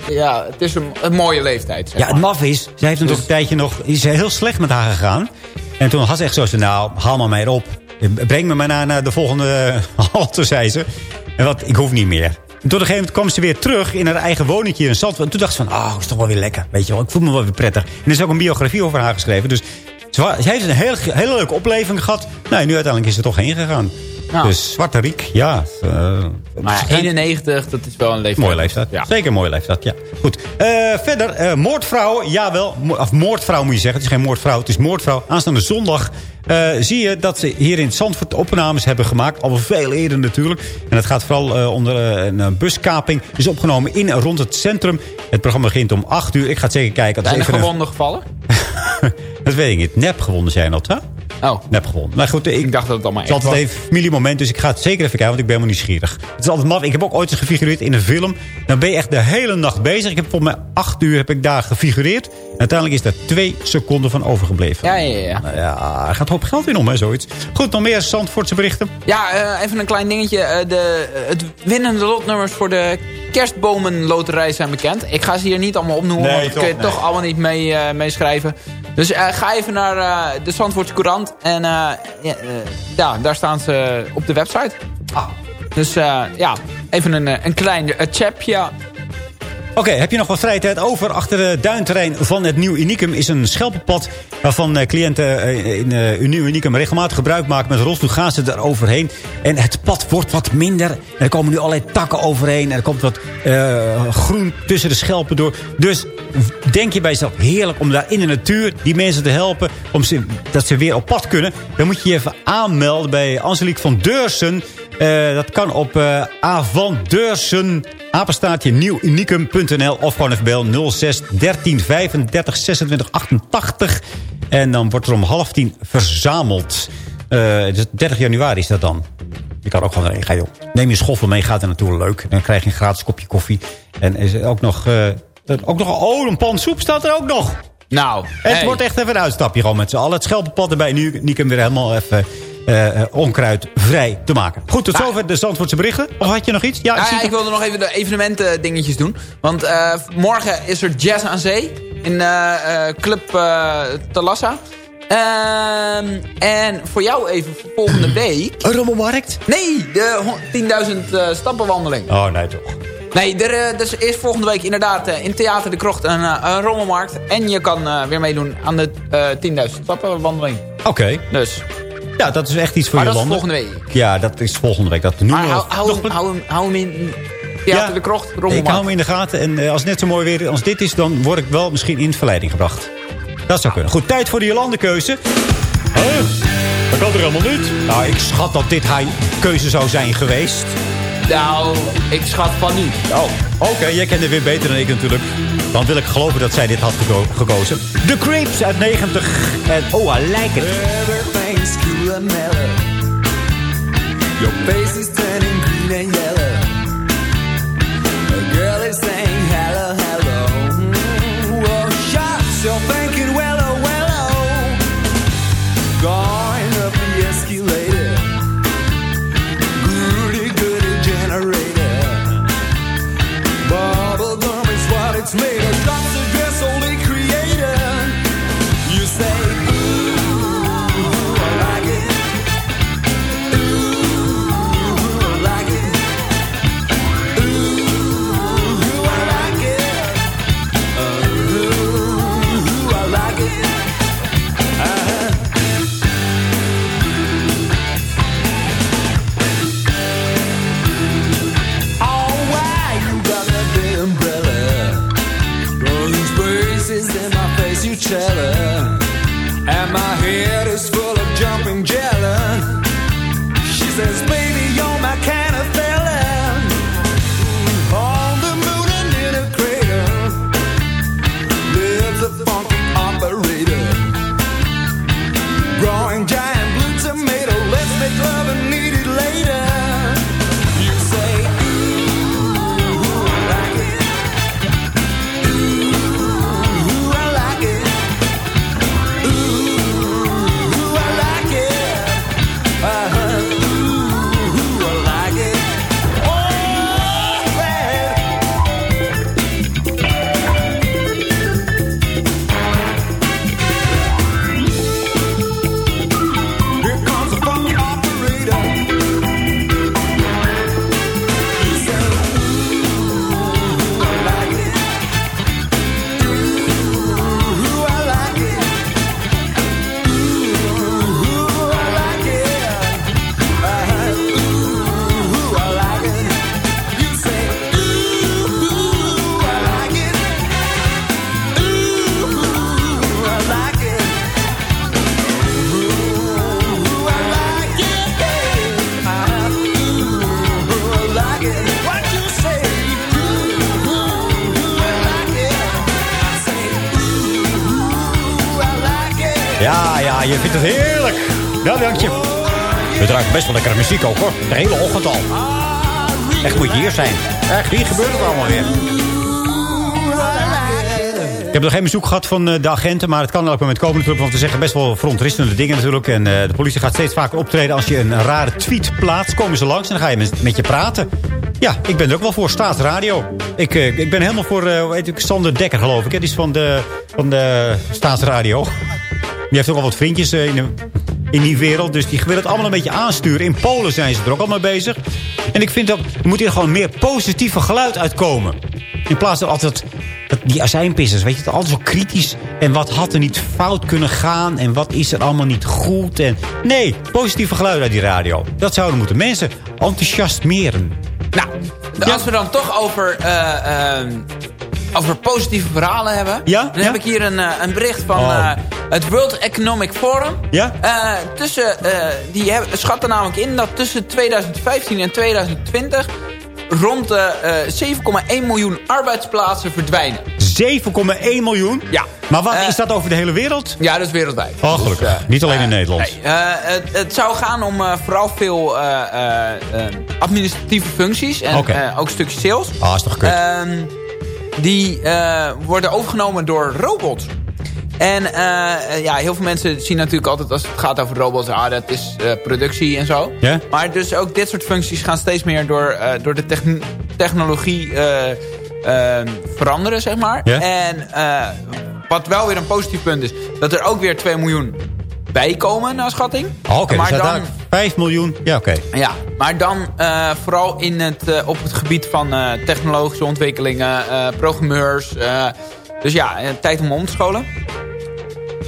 ja, het is een, een mooie leeftijd. Zeg Ja, het maf is, zij heeft natuurlijk een tijdje nog... is heel slecht met haar gegaan. En toen had ze echt zo nou, haal maar mij erop. Breng me maar naar, naar de volgende <laughs> halte, zei ze. En wat, ik hoef niet meer. En tot een gegeven moment kwam ze weer terug in haar eigen woningje in Zandvoort. En toen dacht ze van, ah, is toch wel weer lekker. Weet je wel, ik voel me wel weer prettig. En er is ook een biografie over haar geschreven. Dus ze, heeft een heel, hele leuke opleving gehad. Nou, en nu uiteindelijk is ze toch heen gegaan. Nou. Dus Zwarte Riek, ja. eh, Maar ja, 91, dat is wel een leeftijd. Mooie leeftijd. Zeker een mooie leeftijd, ja. Goed. Eh, verder, eh, moordvrouw, jawel. Mo- Of moordvrouw moet je zeggen. Het is geen moordvrouw, het is moordvrouw. Aanstaande zondag zie je dat ze hier in Zandvoort opnames hebben gemaakt. Al veel eerder natuurlijk. En het gaat vooral onder een buskaping. is opgenomen in en rond het centrum. Het programma begint om 8 uur. Ik ga het zeker kijken. Dat Zijn is er gewonden gevallen? <laughs> Dat weet ik niet. Nep gewonnen zijn dat, hè? Oh. Nep gewonnen. Maar goed, ik, Ik dacht dat het allemaal het is echt altijd was. even familiemoment, dus ik ga het zeker even kijken, want ik ben helemaal nieuwsgierig. Het is altijd maf. Ik heb ook ooit eens gefigureerd in een film. Dan ben je echt de hele nacht bezig. Ik heb volgens mij acht uur heb ik daar gefigureerd. En uiteindelijk is er twee seconden van overgebleven. Ja, ja, ja. Nou ja, er gaat een hoop geld in om, hè, zoiets. Goed, nog meer Zandvoortse berichten. Ja, eh, even een klein dingetje. Eh, de, het winnende lotnummers voor de kerstbomenloterij zijn bekend. Ik ga ze hier niet allemaal opnoemen, Nee, want dat toch, kun je nee. toch allemaal niet mee, eh, meeschrijven. Dus eh, ga even naar eh, de Zandvoortse Courant. En eh, ja, eh, ja, daar staan ze op de website. Ah. Dus eh, ja, even een, eh, een klein chapje. Oké, heb je nog wat vrije tijd over? Achter het duinterrein van het Nieuw Unicum is een schelpenpad... waarvan eh, cliënten eh, in eh, Nieuw Unicum regelmatig gebruik maken. Met rolstoel gaan ze er overheen. En het pad wordt wat minder. En er komen nu allerlei takken overheen. En er komt wat eh, groen tussen de schelpen door. Dus denk je bij jezelf, heerlijk om daar in de natuur... die mensen te helpen, om ze, dat ze weer op pad kunnen. Dan moet je je even aanmelden bij Angelique van Deursen... Eh, dat kan op eh Avandeursen, apenstaartje nieuwunicum.nl of gewoon even bel 06 13 35 26 88. En dan wordt er om half tien verzameld. Eh, dus 30 januari is dat dan. Je kan ook gewoon erheen gaan, joh. Neem je schoffel mee, gaat er naartoe leuk. Dan krijg je een gratis kopje koffie. En is ook nog, dat- ook nog... Oh, een pan soep staat er ook nog. Nou, Het hey. wordt echt even een uitstapje gewoon met z'n allen. Het schelpenpad erbij. Nu Niekem weer helemaal even eh, eh, onkruidvrij te maken. Goed, tot zover de Zandvoortse berichten. Of had je nog iets? Ja, Nou het. ik wilde nog even de evenementen dingetjes doen. Want eh, morgen is er Jazz aan Zee in eh, eh, Club eh Talassa. Ehm, en voor jou even voor volgende <clears throat> week... Een rommelmarkt? Nee, de hon- 10.000 eh, stappenwandeling. Oh, nee toch. Nee, er, eh, dus is volgende week inderdaad eh, in Theater de Krocht een, eh, een rommelmarkt. En je kan eh, weer meedoen aan de eh 10.000 stappenwandeling. Oké. Dus. Ja, dat is echt iets voor Maar je dat is landen. volgende week. Ja, dat is volgende week. Dat noemen Maar hou, hou, nog- hou, hem, hou hem in Theater Ja, de Krocht, Ik rommelmarkt. hou hem in de gaten. En als het net zo mooi weer als dit is, dan word ik wel misschien in verleiding gebracht. Dat zou kunnen. Goed, tijd voor de Jolandekeuze. Huh? Dat kan er helemaal niet. Nou, ik schat dat dit haar keuze zou zijn geweest. Nou, ik schat van niet. Oh, oké. Jij kent het weer beter dan ik natuurlijk. Dan wil ik geloven dat zij dit had geko- gekozen. The Creeps uit 90. En oh, I like it. Everything's cool and mellow. Your face best wel lekkere muziek ook, hoor. De hele ochtend al. Echt moet je hier zijn. Echt, hier gebeurt het allemaal weer. Ik heb nog geen bezoek gehad van eh, de agenten, maar het kan elk moment komen natuurlijk. Want we zeggen best wel verontrustende dingen natuurlijk. En eh, de politie gaat steeds vaker optreden als je een rare tweet plaatst. Komen ze langs en dan ga je met, met je praten. Ja, ik ben er ook wel voor. Staatsradio. Ik, eh, ik ben helemaal voor, hoe heet ik, Sander Dekker geloof ik. Die is van de, van de Staatsradio. Die heeft ook al wat vriendjes in, de, in die wereld. Dus die willen het allemaal een beetje aansturen. In Polen zijn ze er ook allemaal bezig. En ik vind dat er moet hier gewoon meer positieve geluid uitkomen. In plaats van altijd dat, die azijnpissers. Weet je, altijd zo kritisch. En wat had er niet fout kunnen gaan. En wat is er allemaal niet goed. En, nee, positieve geluid uit die radio. Dat zouden moeten mensen enthousiasmeren. Nou, als we dan toch over, eh, ehm, over positieve verhalen hebben... Ja? dan Ja? heb ik hier een, eh, een bericht van Oh. eh, het World Economic Forum. Ja? Eh, tussen, eh, die hebben- schatten namelijk in dat tussen 2015 en 2020... rond de eh, 7,1 miljoen arbeidsplaatsen verdwijnen. 7,1 miljoen? Ja. Maar wat is dat over de hele wereld? Ja, dat is wereldwijd. Oh, gelukkig. Dus, eh, Niet alleen in Nederland. nee, het, het zou gaan om vooral veel administratieve functies. En ook een stukje sales. Ah, is toch kut. Ehm, die worden overgenomen door robots. En eh, ja, heel veel mensen zien natuurlijk altijd als het gaat over robots... ah, dat is eh, productie en zo. Ja? Maar dus ook dit soort functies gaan steeds meer door, eh, door de techn- technologie eh, eh, veranderen, zeg maar. Ja? En wat wel weer een positief punt is... dat er ook weer 2 miljoen bijkomen naar schatting. Oh, Oké, maar dus dan, daar 5 miljoen. Ja, oké. ja, maar dan vooral in het, op het gebied van technologische ontwikkelingen, programmeurs. dus ja, tijd om om te scholen.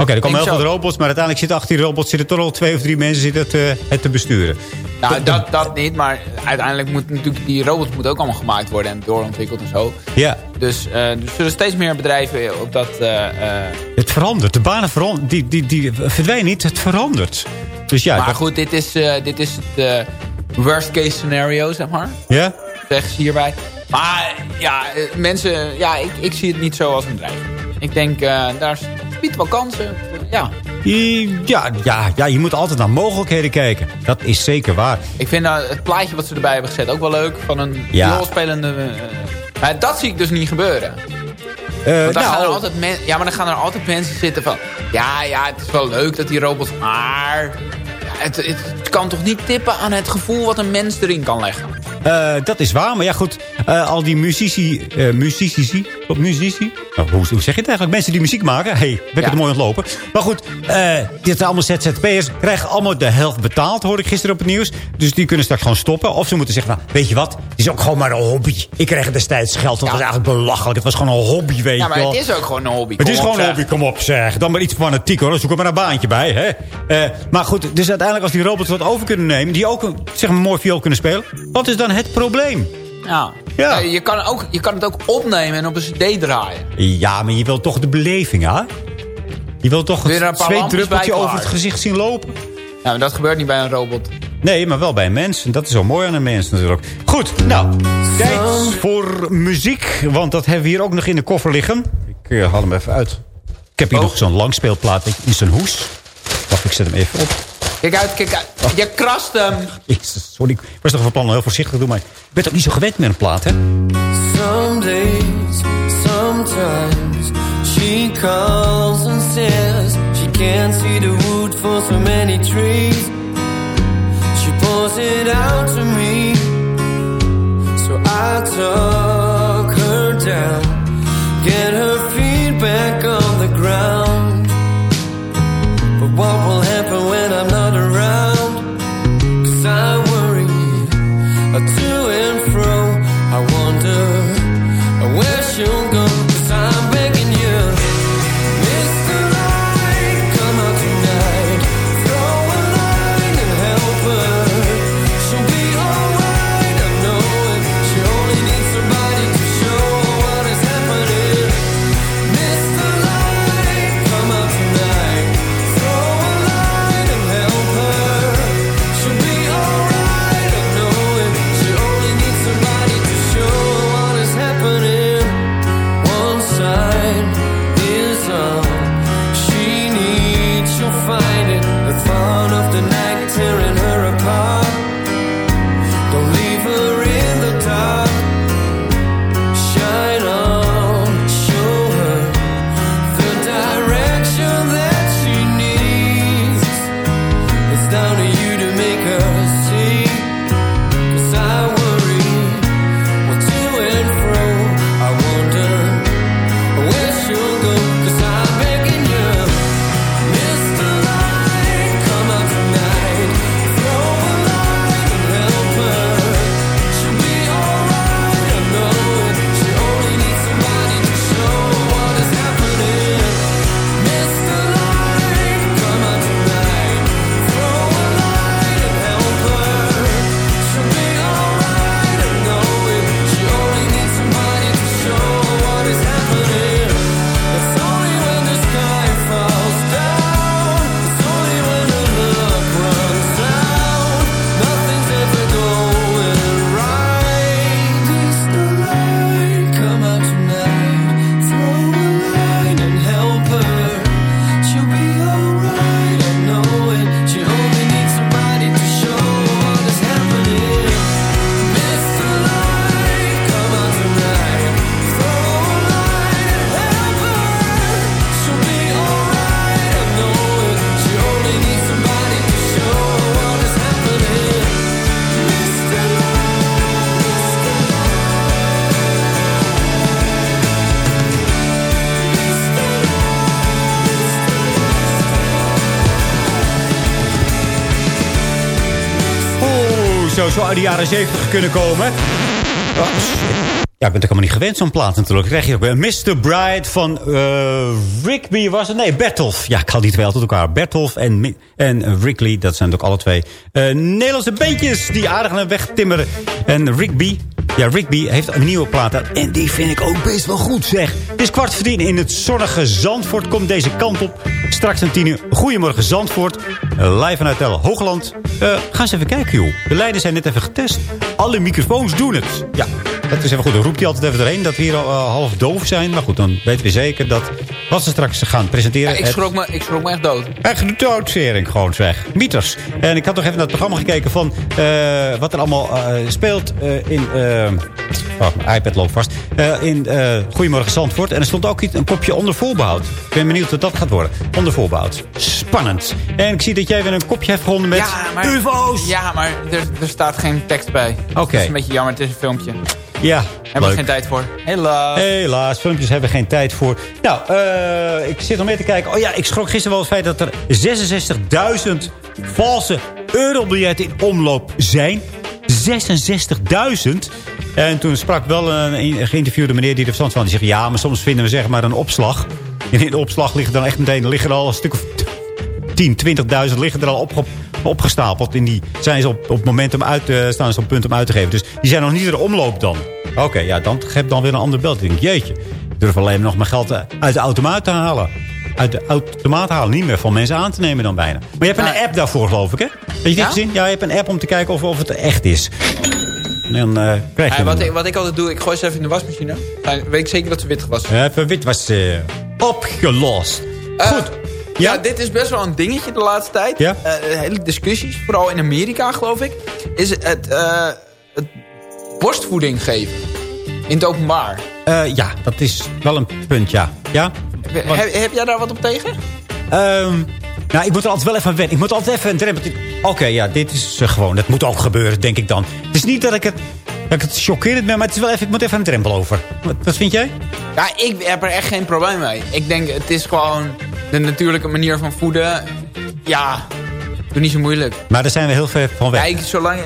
Oké, er komen heel veel robots, maar uiteindelijk zitten achter die robots zitten toch al twee of drie mensen zitten het, eh, het te besturen. Nou, dat, dat niet, maar uiteindelijk moet natuurlijk die robots moeten ook allemaal gemaakt worden en doorontwikkeld en zo. Ja, Dus eh, er zullen steeds meer bedrijven op dat... eh, het verandert. De banen veranderen. Die, die, die verdwijnen niet, het verandert. Dus ja, maar dat- goed, dit is, dit is het, worst case scenario, zeg maar. Ja? Zeggen ze hierbij. Maar ja, mensen, ja, ik, ik zie het niet zo als een dreiging. Ik denk, daar biedt wel kansen. Ja. Ja, ja, ja, je moet altijd naar mogelijkheden kijken. Dat is zeker waar. Ik vind nou het plaatje wat ze erbij hebben gezet ook wel leuk. Van een Ja. rolspelende... eh, maar dat zie ik dus niet gebeuren. Eh, Want dan gaan er altijd men- ja, maar dan gaan er altijd mensen zitten van... Ja, ja, het is wel leuk dat die robots... Maar het, het kan toch niet tippen aan het gevoel wat een mens erin kan leggen. eh, dat is waar. Maar ja, goed. eh, al die muzici... eh muzici... Wat muzici? Nou, hoe, hoe zeg je het eigenlijk? Mensen die muziek maken. hey, ben ik Ja. het mooi ontlopen. Maar goed, dit zijn allemaal ZZP'ers. Krijgen allemaal de helft betaald, hoorde ik gisteren op het nieuws. Dus die kunnen straks gewoon stoppen. Of ze moeten zeggen, nou, weet je wat? Het is ook gewoon maar een hobby. Ik kreeg destijds geld. Dat was eigenlijk belachelijk. Het was gewoon een hobby, weet Ja, je maar wel. het is ook gewoon een hobby. Het is gewoon een hobby, kom op zeg. Dan maar iets fanatiek hoor, zoek er maar een baantje bij. Hè? Maar goed, dus uiteindelijk als die robots wat over kunnen nemen... die ook een, zeg maar, mooi viool kunnen spelen... wat is dan het probleem? Ja. Ja. Ja, je, kan ook, je kan het ook opnemen en op een cd draaien. Ja, maar je wilt toch de beleving, hè? Je wilt toch Weer een zweetdruppeltje over het gezicht zien lopen? Ja, maar dat gebeurt niet bij een robot. Nee, maar wel bij een mens. En dat is zo mooi aan een mens natuurlijk. Goed, nou, tijd voor muziek. Want dat hebben we hier ook nog in de koffer liggen. Ik eh, haal hem even uit. Ik heb hier Oh. nog zo'n langspeelplaat in zijn hoes. Wacht, ik zet hem even op. Kijk uit, kijk uit. Je krast hem. Jezus, sorry. Ik was toch van plan om heel voorzichtig te doen, maar ik ben toch niet zo gewend met een plaat, hè? Some days, sometimes she calls and says she can't see the wood for so many trees. She pours it out to me, so I talk her down, get her feet back on the ground. But what will happen uit de jaren 70 kunnen komen. Oh. Ja, ik ben toch helemaal niet gewend zo'n plaat natuurlijk. krijg je ook weer Mr. Bride van eh Rigby was het? Nee, Bertolf. Ja, ik haal die twee altijd elkaar. Bertolf en, en dat zijn ook alle twee eh, Nederlandse beentjes die aardig naar weg timmeren. En Rigby, Ja, Rigby heeft een nieuwe plaat. En die vind ik ook best wel goed, zeg. Het is kwart voor in het zonnige Zandvoort. Komt deze kant op. Straks om tien uur. Goedemorgen Zandvoort. Live vanuit El Hoogland. Eh, ga eens even kijken, joh. De leiders zijn net even getest. Alle microfoons doen het. Ja, dat is even goed. Dan roept hij altijd even erheen dat we hier al eh, half doof zijn. Maar goed, dan weten we zeker dat wat ze straks gaan presenteren... Ja, ik, schrok me, ik schrok me echt dood. Echt de doodsering gewoon zeg. Mieters. En ik had nog even naar het programma gekeken van eh, wat er allemaal eh, speelt in... oh, mijn iPad loopt vast. In Goedemorgen Zandvoort. En er stond ook iets, een kopje onder voorbehoud. Ik ben benieuwd wat dat gaat worden. Onder voorbehoud. Spannend. En ik zie dat jij weer een kopje hebt gevonden met ja, maar, UFO's. Ja, maar er, er staat geen tekst bij. Oké. Dat is een beetje jammer, het is een filmpje. Ja, Hebben we geen tijd voor. Helaas. Helaas, filmpjes hebben we geen tijd voor. Nou, eh, ik zit nog mee te kijken. Oh ja, ik schrok gisteren wel het feit dat er 66.000 valse eurobiljetten in omloop zijn. 66.000. En toen sprak wel een, geïnterviewde meneer die er verstand van. Die zegt, ja, maar soms vinden we zeg maar een opslag. En in de opslag liggen dan echt meteen liggen er al een stuk of 10, 20.000 liggen er al op, opgestapeld. En die zijn ze op, op het moment om uit, te staan ze op punt om uit te geven. Dus die zijn nog niet in de omloop dan. Oké, ja, dan heb dan weer een ander beeld. Ik denk, jeetje, ik durf alleen nog mijn geld eh, uit de automaat te halen. Uit de automaat halen, niet meer van mensen aan te nemen dan bijna. Maar je hebt een app daarvoor, geloof ik, hè? Heb je dit Ja? gezien? Ja, je hebt een app om te kijken of, of het echt is. En dan eh, krijg je wat, ik, wat ik altijd doe, ik gooi ze even in de wasmachine. Dan weet ik zeker dat ze wit was. Even wit was eh, opgelost. Goed. Ja? dit is best wel een dingetje de laatste tijd. Ja? Eh, hele discussies, vooral in Amerika geloof ik. Is het, eh, het borstvoeding geven. In het openbaar. Eh, ja, dat is wel een punt, ja. Ja? Heb, heb jij daar wat op tegen? Ehm, nou, ik moet er altijd wel even aan wennen. Ik moet altijd even een drempel... Oké, ja, dit is eh, gewoon... Dat moet ook gebeuren, denk ik dan. Het is niet dat ik het, dat ik het chockerend ben, maar het is wel even, ik moet even een drempel over. Wat, wat vind jij? Ja, ik heb er echt geen probleem mee. Ik denk, het is gewoon de natuurlijke manier van voeden. Ja, doe niet zo moeilijk. Maar daar zijn we heel ver van weg. Kijk, zolang,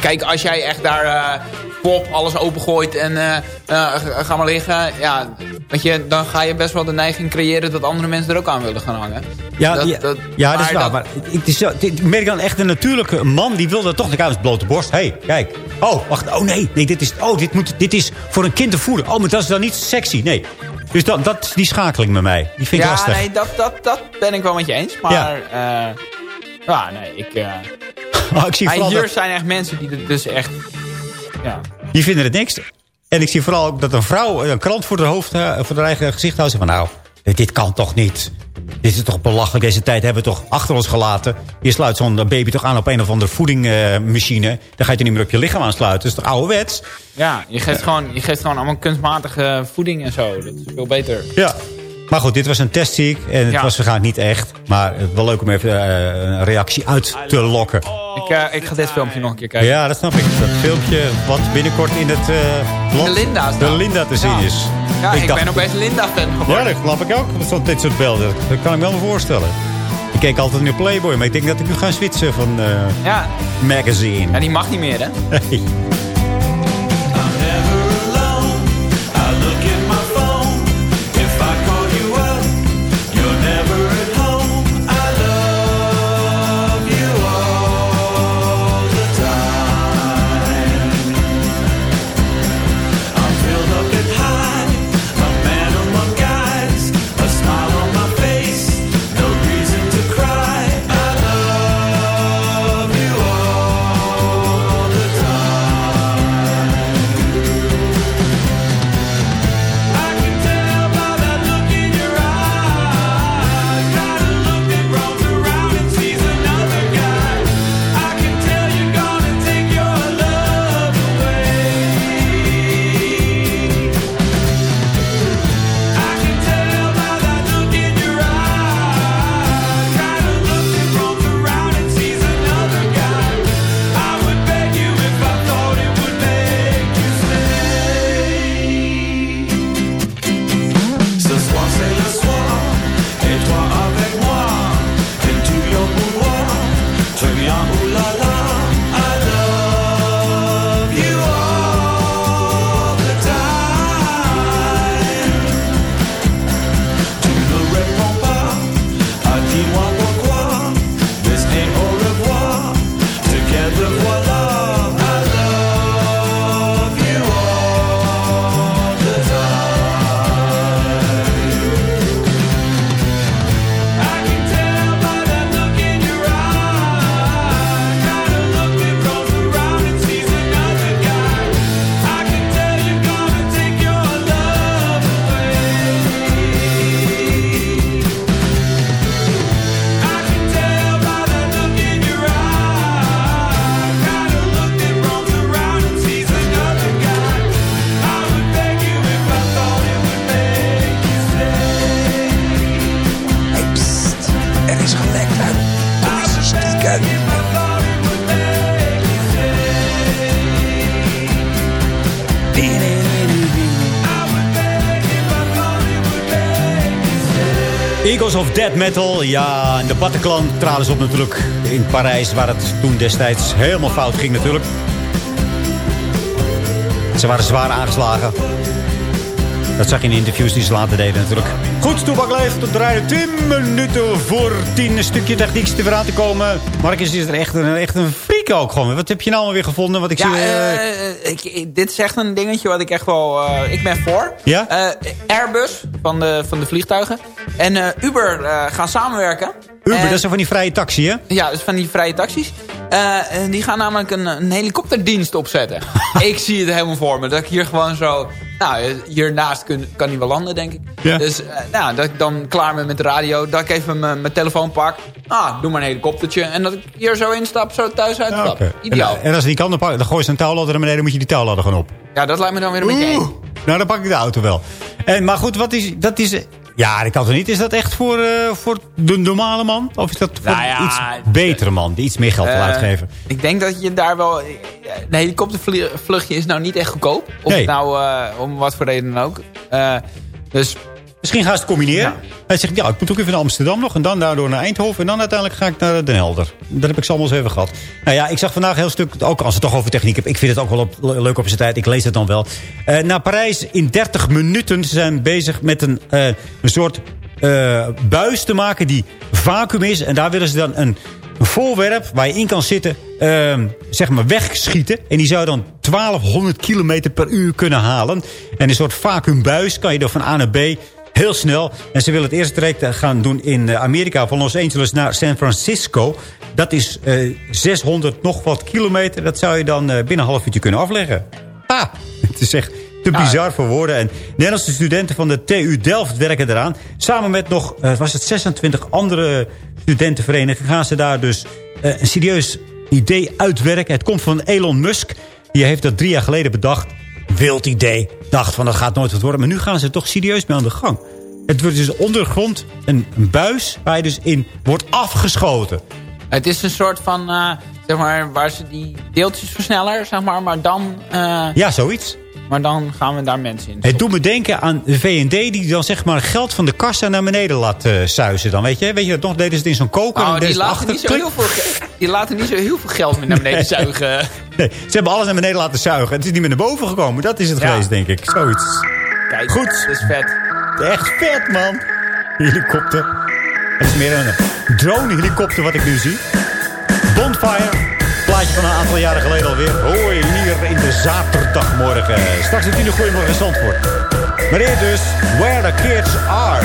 kijk als jij echt daar eh pop, alles opengooit en eh, eh, ga maar liggen. Ja, weet je, dan ga je best wel de neiging creëren dat andere mensen er ook aan willen gaan hangen. Ja, Dat- ja, dat- ja, dat is waar. Maar ik, is ik merk dan echt een natuurlijke man. Die wil dat toch. De kamer blote borst. Hé, hey, kijk. Oh, wacht. Oh nee. nee dit, is, oh, dit, moet, dit is voor een kind te voeden. Oh, maar dat is dan niet sexy. Nee. Dus dat, dat, die schakeling met mij. Die vind ik ja, lastig. nee, dat, dat, dat ben ik wel met je eens. Maar Ja. ja, ja nee, ik... eh <laughs> Oh, ik zie maar vooral hier dat- zijn echt mensen die het dus echt... Ja. Die vinden het niks. En ik zie vooral ook dat een vrouw een krant voor haar, hoofd, eh, voor haar eigen gezicht houdt. Ze Van nou, dit kan toch niet. Dit is toch belachelijk. Deze tijd hebben we toch achter ons gelaten. Je sluit zo'n baby toch aan op een of andere voedingmachine. Dan ga je niet meer op je lichaam aansluiten. Dat is toch ouderwets? Ja, je geeft, gewoon, je geeft gewoon allemaal kunstmatige voeding en zo. Dat is veel beter. Ja. Maar goed, dit was een test zie ik. En het Ja. was waarschijnlijk niet echt. Maar het wel leuk om even eh, een reactie uit te lokken. Ik, eh, ik ga dit filmpje nog een keer kijken. Ja, dat snap ik. Dat filmpje wat binnenkort in het uh, De Linda de. Linda te zien Ja. is. Ja, ik, dacht- ben opeens Linda-fan Ja, geworden. dat geloof ik ook. Zo, dit soort beelden. Dat kan ik me wel voorstellen. Ik keek altijd naar Playboy, maar ik denk dat ik nu ga switchen van eh, Ja. magazine. ja, die mag niet meer, hè? <laughs> Eagles of Dead Metal. Ja, en de Bataclan traden ze op natuurlijk in Parijs... waar het toen destijds helemaal fout ging natuurlijk. Ze waren zwaar aangeslagen. Dat zag je in de interviews die ze later deden natuurlijk. Goed, Toebak leeft tot draaien 10 minuten voor 10. Een stukje techniek te weer aan te komen. Marcus is er echt een, echt een freak ook gewoon. Wat heb je nou allemaal weer gevonden? Wat ik Ja, zie, eh, eh, ik, ik- dit is echt een dingetje wat ik echt wel... eh, ik ben voor. Ja? Airbus van de, van de vliegtuigen. En eh, Uber eh, gaan samenwerken. Uber, En- dat is van die vrije taxi, hè? Ja, dus van die vrije taxis. Eh, en die gaan namelijk een, een helikopterdienst opzetten. <laughs> ik zie het helemaal voor me. Dat ik hier gewoon zo... Nou, hiernaast kun, kan hij wel landen, denk ik. Ja. Dus nou, dat ik dan klaar ben met de radio. Dat ik even mijn, telefoon pak. Ah, doe maar een helikoptertje. En dat ik hier zo instap, zo thuis uitstap. Ideaal. En, en als je die kan, dan, pak- dan gooi je zo'n touwladder naar beneden... moet je die touwladder gewoon op. Ja, dat lijkt me dan weer een beetje eng. Nou, dan pak ik de auto wel. En, maar goed, wat is, dat is... Ja, dat kan toch niet? Is dat echt voor, eh, voor de normale man? Of is dat voor Nou ja, iets betere man die iets meer geld wil Eh, uitgeven? Ik denk dat je daar wel... Een helikoptervluchtje is nou niet echt goedkoop. Of Nee. het nou eh, om wat voor reden dan ook. Eh, dus Misschien gaan ze het combineren. Hij zegt, ja, ik moet ook even naar Amsterdam nog. En dan daardoor naar Eindhoven. En dan uiteindelijk ga ik naar Den Helder. Dat heb ik zo allemaal eens even gehad. Nou ja, ik zag vandaag een heel stuk, ook als het toch over techniek heb. Ik vind het ook wel op, leuk op zijn tijd. Ik lees het dan wel. Eh, naar Parijs in 30 minuten. Ze zijn bezig met een, eh, een soort eh, buis te maken die vacuüm is. En daar willen ze dan een, een voorwerp waar je in kan zitten, ehm, zeg maar wegschieten. En die zou dan 1200 kilometer per uur kunnen halen. En een soort vacuümbuis kan je dan van A naar B heel snel. En ze willen het eerste traject eh, gaan doen in eh, Amerika. Van Los Angeles naar San Francisco. Dat is eh 600 nog wat kilometer. Dat zou je dan eh, binnen een half uurtje kunnen afleggen. Ah, <laughs> het is echt te bizar voor woorden. En Nederlandse studenten van de TU Delft werken eraan. Samen met nog, eh, was het 26 andere studentenverenigingen... gaan ze daar dus eh, een serieus idee uitwerken. Het komt van Elon Musk. Die heeft dat drie jaar geleden bedacht. Wild idee. Dacht van dat gaat nooit wat worden. Maar nu gaan ze toch serieus mee aan de gang. Het wordt dus ondergrond een, een buis waar je dus in wordt afgeschoten. Het is een soort van, eh, zeg maar, waar ze die deeltjesversneller, zeg maar, maar dan... eh, Ja, zoiets. Maar dan gaan we daar mensen in. Het doet me denken aan de V&D die dan zeg maar geld van de kassa naar beneden laat eh suizen. Dan weet je, weet je dat nog? Deden ze het in zo'n koker. en Oh, die, laten niet zo heel veel, die laten niet zo heel veel geld meer naar beneden Nee. zuigen. <laughs> Nee, ze hebben alles naar beneden laten zuigen. Het is niet meer naar boven gekomen. Dat is het Ja. geweest, denk ik. Zoiets. Kijk, Goed. dat is vet. Echt vet, man. Helikopter. Het is meer een drone-helikopter wat ik nu zie. Bonfire. Plaatje van een aantal jaren geleden alweer. Hoi, hier in de zaterdagmorgen. Straks het in de Goeiemorgen Zandvoort. Maar eerst dus, Where the Kids Are.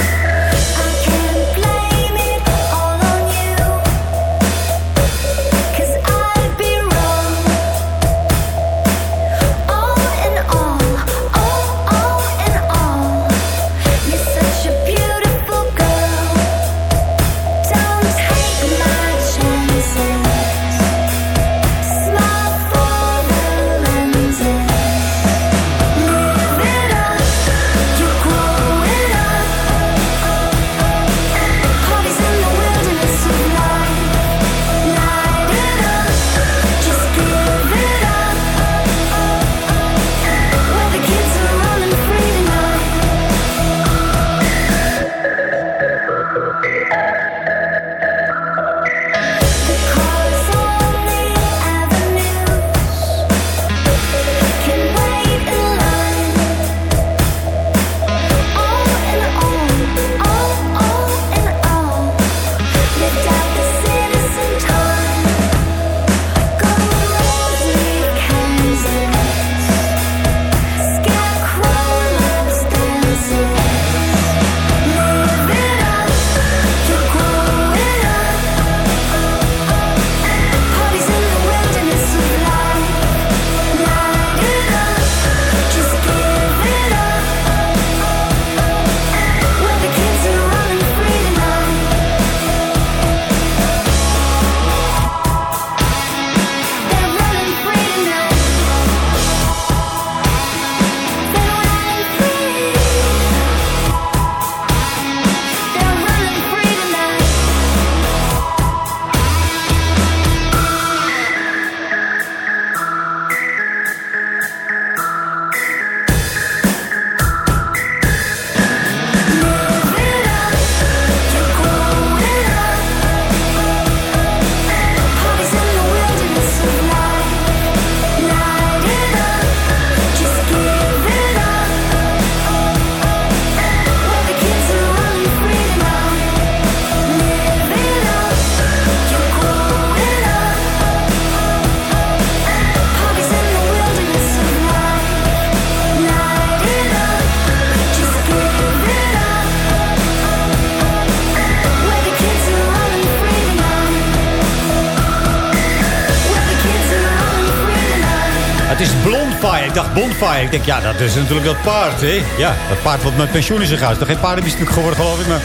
Ik dacht Bonfire. Ik denk, ja, dat is natuurlijk dat paard, hè. Ja, dat paard wat met pensioen is gegaan. Is toch geen paardenbiestuk geworden, geloof ik, maar...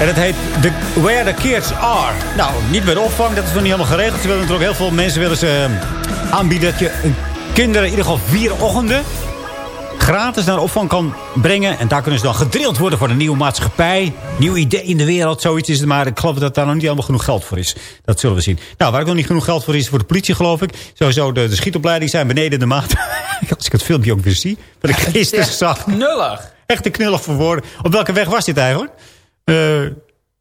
En het heet the, Where the Kids Are. Nou, niet bij de opvang, dat is nog niet helemaal geregeld. Ze willen ook heel veel mensen willen ze, eh, aanbieden... dat je kinderen in ieder geval vier ochtenden gratis naar opvang kan brengen. En daar kunnen ze dan gedrild worden voor de nieuwe maatschappij. Nieuw idee in de wereld, zoiets is het. Maar ik geloof dat daar nog niet helemaal genoeg geld voor is. Dat zullen we zien. Nou, waar ook nog niet genoeg geld voor is, voor de politie geloof ik. Sowieso de, de schietopleiding zijn beneden de maat. <laughs> Als ik het filmpje ook weer zie. Wat ik gisteren zag. Knullig. Echt een knullig voor woorden. Op welke weg was dit eigenlijk? Eh...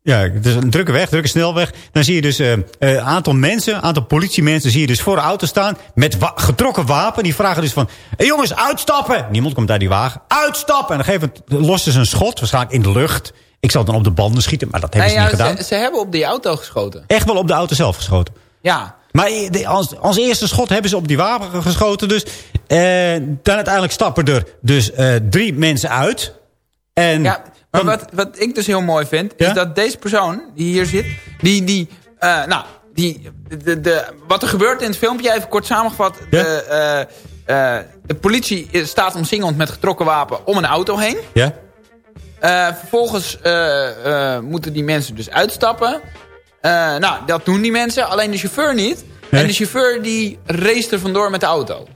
Ja, het is een drukke weg, drukke snelweg. Dan zie je dus een uh, aantal mensen, aantal politiemensen... zie je dus voor de auto staan met wa getrokken wapen. Die vragen dus van, hey jongens, uitstappen! Niemand komt uit die wagen. Uitstappen! En dan geven lossen ze een schot, waarschijnlijk in de lucht. Ik zal dan op de banden schieten, maar dat hebben Nee, ze niet ja, gedaan. Ze, ze hebben op die auto geschoten. Echt wel op de auto zelf geschoten. Ja. Maar de- als, als eerste schot hebben ze op die wapen geschoten. Dus. Eh, dan uiteindelijk stappen er dus eh, drie mensen uit. En Ja, maar wat, wat ik dus heel mooi vind, is dat deze persoon die hier zit, die, die, eh, nou, die, de, de, wat er gebeurt in het filmpje, even kort samengevat. De, eh, eh, de politie staat omsingeld met getrokken wapen om een auto heen. Ja? Vervolgens moeten die mensen dus uitstappen. Nou, dat doen die mensen, alleen de chauffeur niet. En de chauffeur die race er vandoor met de auto.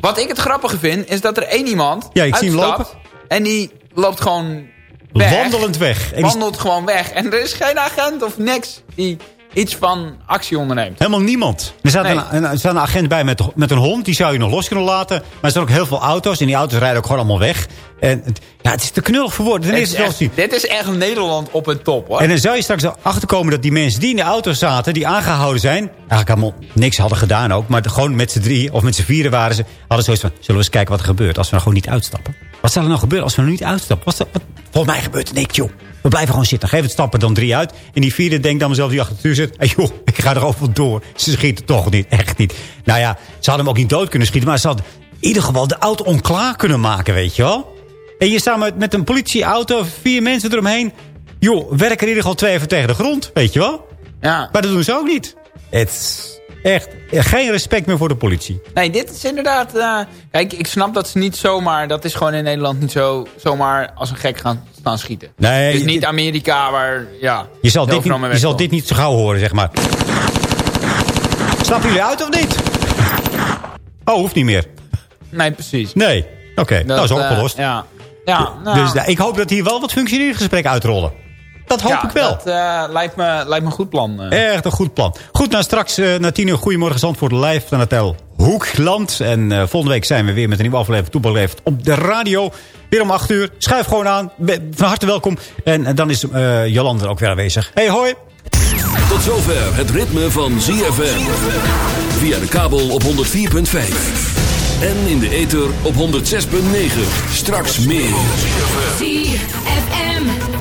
Wat ik het grappige vind, is dat er één iemand Ja, ik zie hem uitstapt En die loopt gewoon weg. Wandelend weg. En Wandelt gewoon weg. En er is geen agent of niks die iets van actie onderneemt. Helemaal niemand. Er staat, een, een- er staat een agent bij met, met een hond. Die zou je nog los kunnen laten. Maar er staan ook heel veel auto's. En die auto's rijden ook gewoon allemaal weg. En het, ja, het is te knullig voor woorden. Dit dit is echt Nederland op een top hoor. En dan zou je straks achterkomen dat die mensen die in de auto zaten... die aangehouden zijn, eigenlijk helemaal niks hadden gedaan ook... maar gewoon met z'n drie of met z'n vieren waren ze... hadden zoiets van, zullen we eens kijken wat er gebeurt... als we nou gewoon niet uitstappen? Wat zou er nou gebeuren als we nou niet uitstappen? Wat, wat, volgens mij gebeurt er niks, joh. We blijven gewoon zitten. Geef het stappen dan drie uit. En die vierde denkt dan mezelf die achter het stuur zit... Hey, joh, ik ga er over door. Ze schieten toch niet, echt niet. Nou ja, ze hadden hem ook niet dood kunnen schieten... maar ze hadden in ieder geval de auto onklaar kunnen maken, weet je wel? En je staat met, met een politieauto, vier mensen eromheen. Joh, werken er in ieder geval twee even tegen de grond, weet je wel? Ja. Maar dat doen ze ook niet. Het echt geen respect meer voor de politie. Nee, dit is inderdaad... eh, kijk, ik snap dat ze niet zomaar... Dat is gewoon in Nederland niet zo zomaar als een gek gaan staan schieten. Nee, het is niet Amerika waar... Ja, Je zal, dit niet, mee je zal wegkomt. dit niet zo gauw horen, zeg maar. Snappen jullie uit of niet? Oh, hoeft niet meer. Nee, precies. Nee. Oké, nou is eh, opgelost. ja. Ja, nou, Dus nou, ik hoop dat hier wel wat functionerende gesprekken uitrollen. Dat hoop ja, ik wel. Dat eh, lijkt, me, lijkt me een goed plan. eh. Echt een goed plan. Goed, nou straks eh, na tien uur Goedemorgen Zandvoort live van het Hotel Hoekland. En eh, volgende week zijn we weer met een nieuwe aflevering Toebal Leeft op de radio. Weer om acht uur. Schuif gewoon aan. Van harte welkom. En, en dan is eh Jolande er ook weer aanwezig. Hey, hoi. Tot zover het ritme van ZFM. Via de kabel op 104.5. En in de ether op 106.9. Straks meer. ZFM.